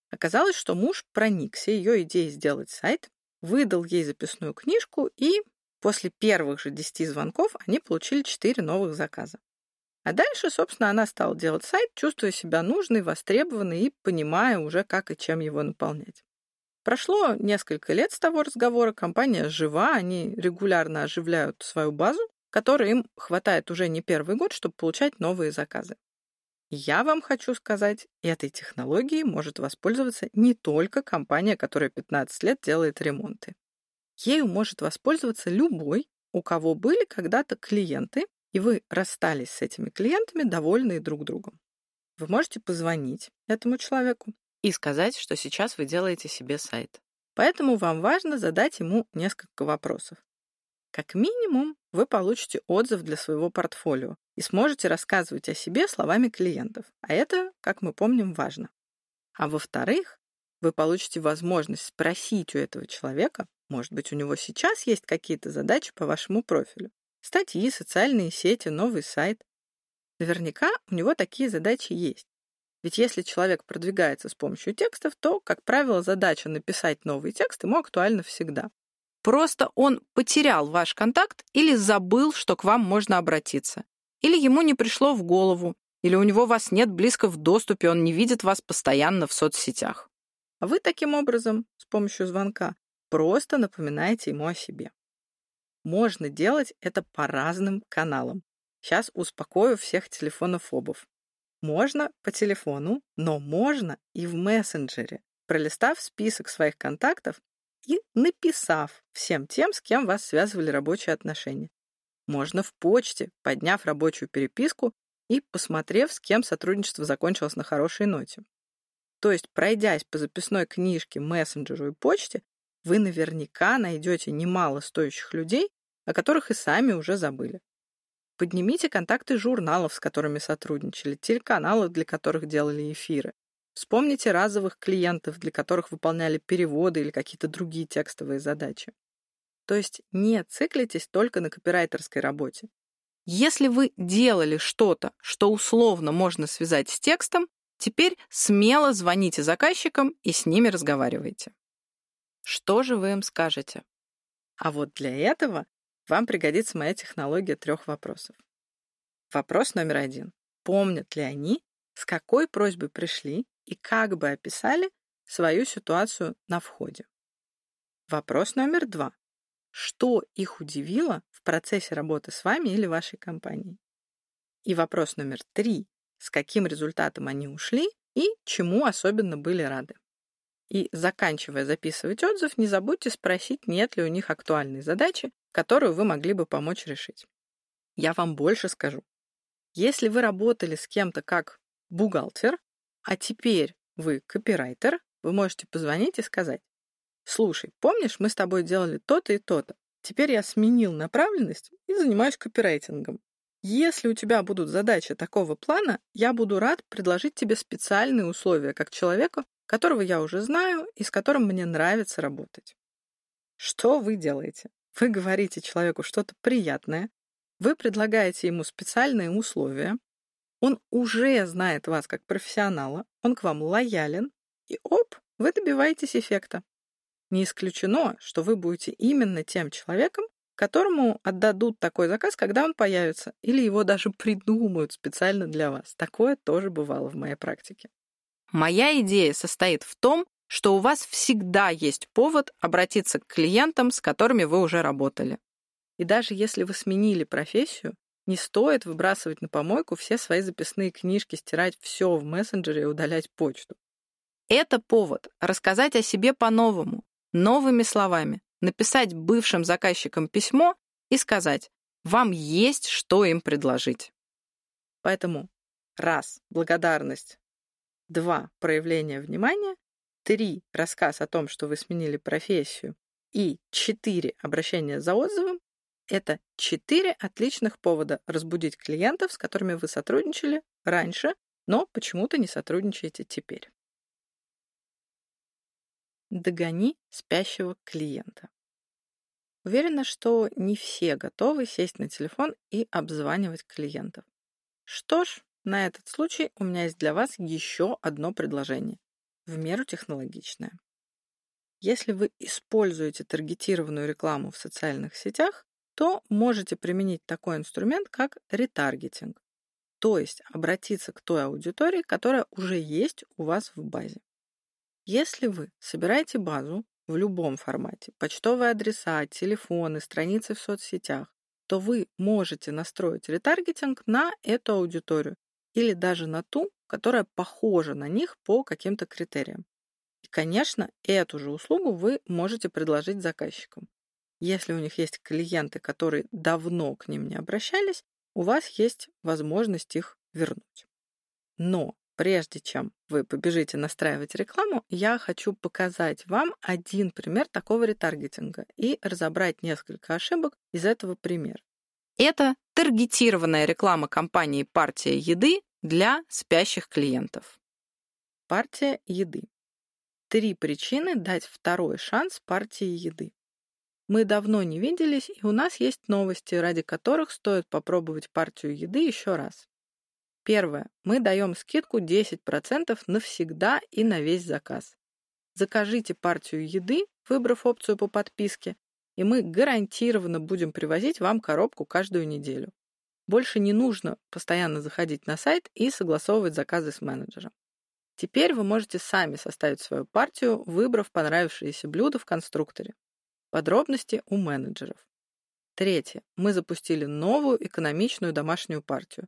Оказалось, что муж проникся ее идеей сделать сайт, выдал ей записную книжку, и после первых же десяти звонков они получили четыре новых заказа. А дальше, собственно, она стала делать сайт, чувствуя себя нужной, востребованной и понимая уже, как и чем его наполнять. Прошло несколько лет с того разговора, компания жива, они регулярно оживляют свою базу, которой им хватает уже не первый год, чтобы получать новые заказы. Я вам хочу сказать, этой технологией может воспользоваться не только компания, которая 15 лет делает ремонты. Ею может воспользоваться любой, у кого были когда-то клиенты, и вы расстались с этими клиентами, довольные друг другом. Вы можете позвонить этому человеку, и сказать, что сейчас вы делаете себе сайт. Поэтому вам важно задать ему несколько вопросов. Как минимум, вы получите отзыв для своего портфолио и сможете рассказывать о себе словами клиентов. А это, как мы помним, важно. А во-вторых, вы получите возможность спросить у этого человека, может быть, у него сейчас есть какие-то задачи по вашему профилю. Статьи, социальные сети, новый сайт. Наверняка у него такие задачи есть. Ведь если человек продвигается с помощью текстов, то, как правило, задача написать новый текст ему актуальна всегда. Просто он потерял ваш контакт или забыл, что к вам можно обратиться. Или ему не пришло в голову, или у него вас нет близко в доступе, он не видит вас постоянно в соцсетях. А вы таким образом, с помощью звонка, просто напоминаете ему о себе. Можно делать это по разным каналам. Сейчас успокою всех телефонофобов. Можно по телефону, но можно и в мессенджере, пролистав список своих контактов и написав всем тем, с кем вас связывали рабочие отношения. Можно в почте, подняв рабочую переписку и посмотрев, с кем сотрудничество закончилось на хорошей ноте. То есть, пройдясь по записной книжке, мессенджеру и почте, вы наверняка найдете немало стоящих людей, о которых и сами уже забыли. Поднимите контакты журналов, с которыми сотрудничали, телеканалов, для которых делали эфиры. Вспомните разовых клиентов, для которых выполняли переводы или какие-то другие текстовые задачи. То есть не циклитесь только на копирайтерской работе. Если вы делали что-то, что условно можно связать с текстом, теперь смело звоните заказчикам и с ними разговаривайте. Что же вы им скажете? А вот для этого вам пригодится моя технология трех вопросов. Вопрос номер один. Помнят ли они, с какой просьбой пришли и как бы описали свою ситуацию на входе? Вопрос номер два. Что их удивило в процессе работы с вами или вашей компанией? И вопрос номер три. С каким результатом они ушли и чему особенно были рады? И, заканчивая записывать отзыв, не забудьте спросить, нет ли у них актуальной задачи, которую вы могли бы помочь решить. Я вам больше скажу. Если вы работали с кем-то как бухгалтер, а теперь вы копирайтер, вы можете позвонить и сказать, слушай, помнишь, мы с тобой делали то-то и то-то. Теперь я сменил направленность и занимаюсь копирайтингом. Если у тебя будут задачи такого плана, я буду рад предложить тебе специальные условия как человеку, которого я уже знаю и с которым мне нравится работать. Что вы делаете? Вы говорите человеку что-то приятное, вы предлагаете ему специальные условия, он уже знает вас как профессионала, он к вам лоялен, и оп, вы добиваетесь эффекта. Не исключено, что вы будете именно тем человеком, которому отдадут такой заказ, когда он появится, или его даже придумают специально для вас. Такое тоже бывало в моей практике. Моя идея состоит в том, что у вас всегда есть повод обратиться к клиентам, с которыми вы уже работали. И даже если вы сменили профессию, не стоит выбрасывать на помойку все свои записные книжки, стирать все в мессенджере и удалять почту. Это повод рассказать о себе по-новому, новыми словами, написать бывшим заказчикам письмо и сказать, вам есть что им предложить. Поэтому раз — благодарность, два — проявление внимания, три — рассказ о том, что вы сменили профессию, и четыре — обращение за отзывом — это четыре отличных повода разбудить клиентов, с которыми вы сотрудничали раньше, но почему-то не сотрудничаете теперь. Догони спящего клиента. Уверена, что не все готовы сесть на телефон и обзванивать клиентов. Что ж, на этот случай у меня есть для вас еще одно предложение, в меру технологичное. Если вы используете таргетированную рекламу в социальных сетях, то можете применить такой инструмент, как ретаргетинг, то есть обратиться к той аудитории, которая уже есть у вас в базе. Если вы собираете базу в любом формате, почтовые адреса, телефоны, страницы в соцсетях, то вы можете настроить ретаргетинг на эту аудиторию или даже на ту, которая похожа на них по каким-то критериям. И, конечно, эту же услугу вы можете предложить заказчикам. Если у них есть клиенты, которые давно к ним не обращались, у вас есть возможность их вернуть. Но прежде чем вы побежите настраивать рекламу, я хочу показать вам один пример такого ретаргетинга и разобрать несколько ошибок из этого примера. Это таргетированная реклама компании «Партия еды» для спящих клиентов. Партия еды. Три причины дать второй шанс партии еды. Мы давно не виделись, и у нас есть новости, ради которых стоит попробовать партию еды еще раз. Первое. Мы даем скидку 10% навсегда и на весь заказ. Закажите партию еды, выбрав опцию по подписке, и мы гарантированно будем привозить вам коробку каждую неделю. Больше не нужно постоянно заходить на сайт и согласовывать заказы с менеджером. Теперь вы можете сами составить свою партию, выбрав понравившееся блюдо в конструкторе. Подробности у менеджеров. Третье. Мы запустили новую экономичную домашнюю партию.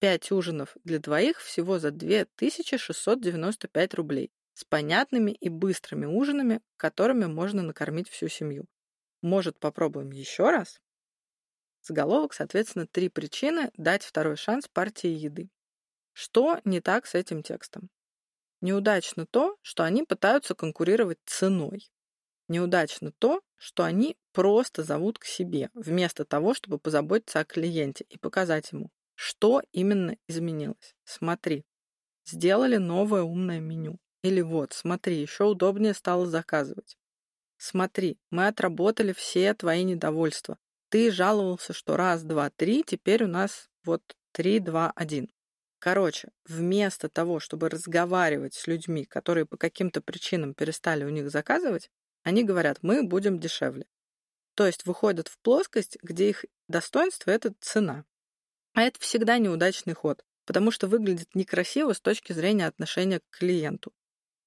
Пять ужинов для двоих всего за 2695 рублей с понятными и быстрыми ужинами, которыми можно накормить всю семью. Может, попробуем еще раз? Заголовок, соответственно, три причины дать второй шанс партии еды. Что не так с этим текстом? Неудачно то, что они пытаются конкурировать ценой. Неудачно то, что они просто зовут к себе, вместо того, чтобы позаботиться о клиенте и показать ему, что именно изменилось. Смотри, сделали новое умное меню. Или вот, смотри, еще удобнее стало заказывать. Смотри, мы отработали все твои недовольства. Ты жаловался, что раз, два, три, теперь у нас вот три, два, один. Короче, вместо того, чтобы разговаривать с людьми, которые по каким-то причинам перестали у них заказывать, они говорят, мы будем дешевле. То есть выходят в плоскость, где их достоинство — это цена. А это всегда неудачный ход, потому что выглядит некрасиво с точки зрения отношения к клиенту.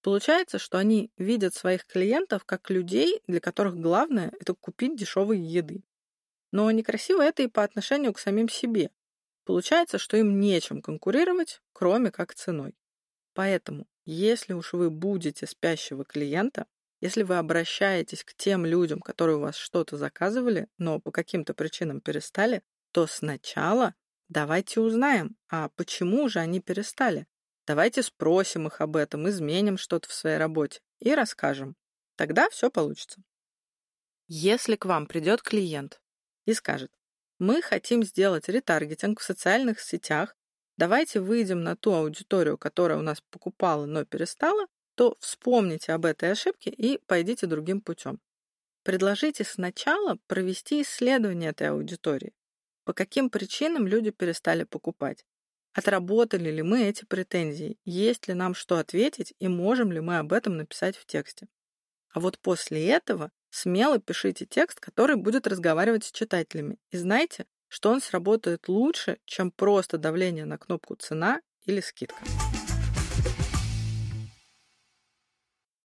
Получается, что они видят своих клиентов как людей, для которых главное — это купить дешевой еды. Но некрасиво это и по отношению к самим себе. Получается, что им нечем конкурировать, кроме как ценой. Поэтому, если уж вы будете спящего клиента, если вы обращаетесь к тем людям, которые у вас что-то заказывали, но по каким-то причинам перестали, то сначала давайте узнаем, а почему же они перестали. Давайте спросим их об этом, изменим что-то в своей работе и расскажем. Тогда все получится. Если к вам придет клиент и скажет, мы хотим сделать ретаргетинг в социальных сетях, давайте выйдем на ту аудиторию, которая у нас покупала, но перестала, то вспомните об этой ошибке и пойдите другим путем. Предложите сначала провести исследование этой аудитории. По каким причинам люди перестали покупать? Отработали ли мы эти претензии? Есть ли нам что ответить и можем ли мы об этом написать в тексте? А вот после этого смело пишите текст, который будет разговаривать с читателями. И знайте, что он сработает лучше, чем просто давление на кнопку «Цена» или «Скидка».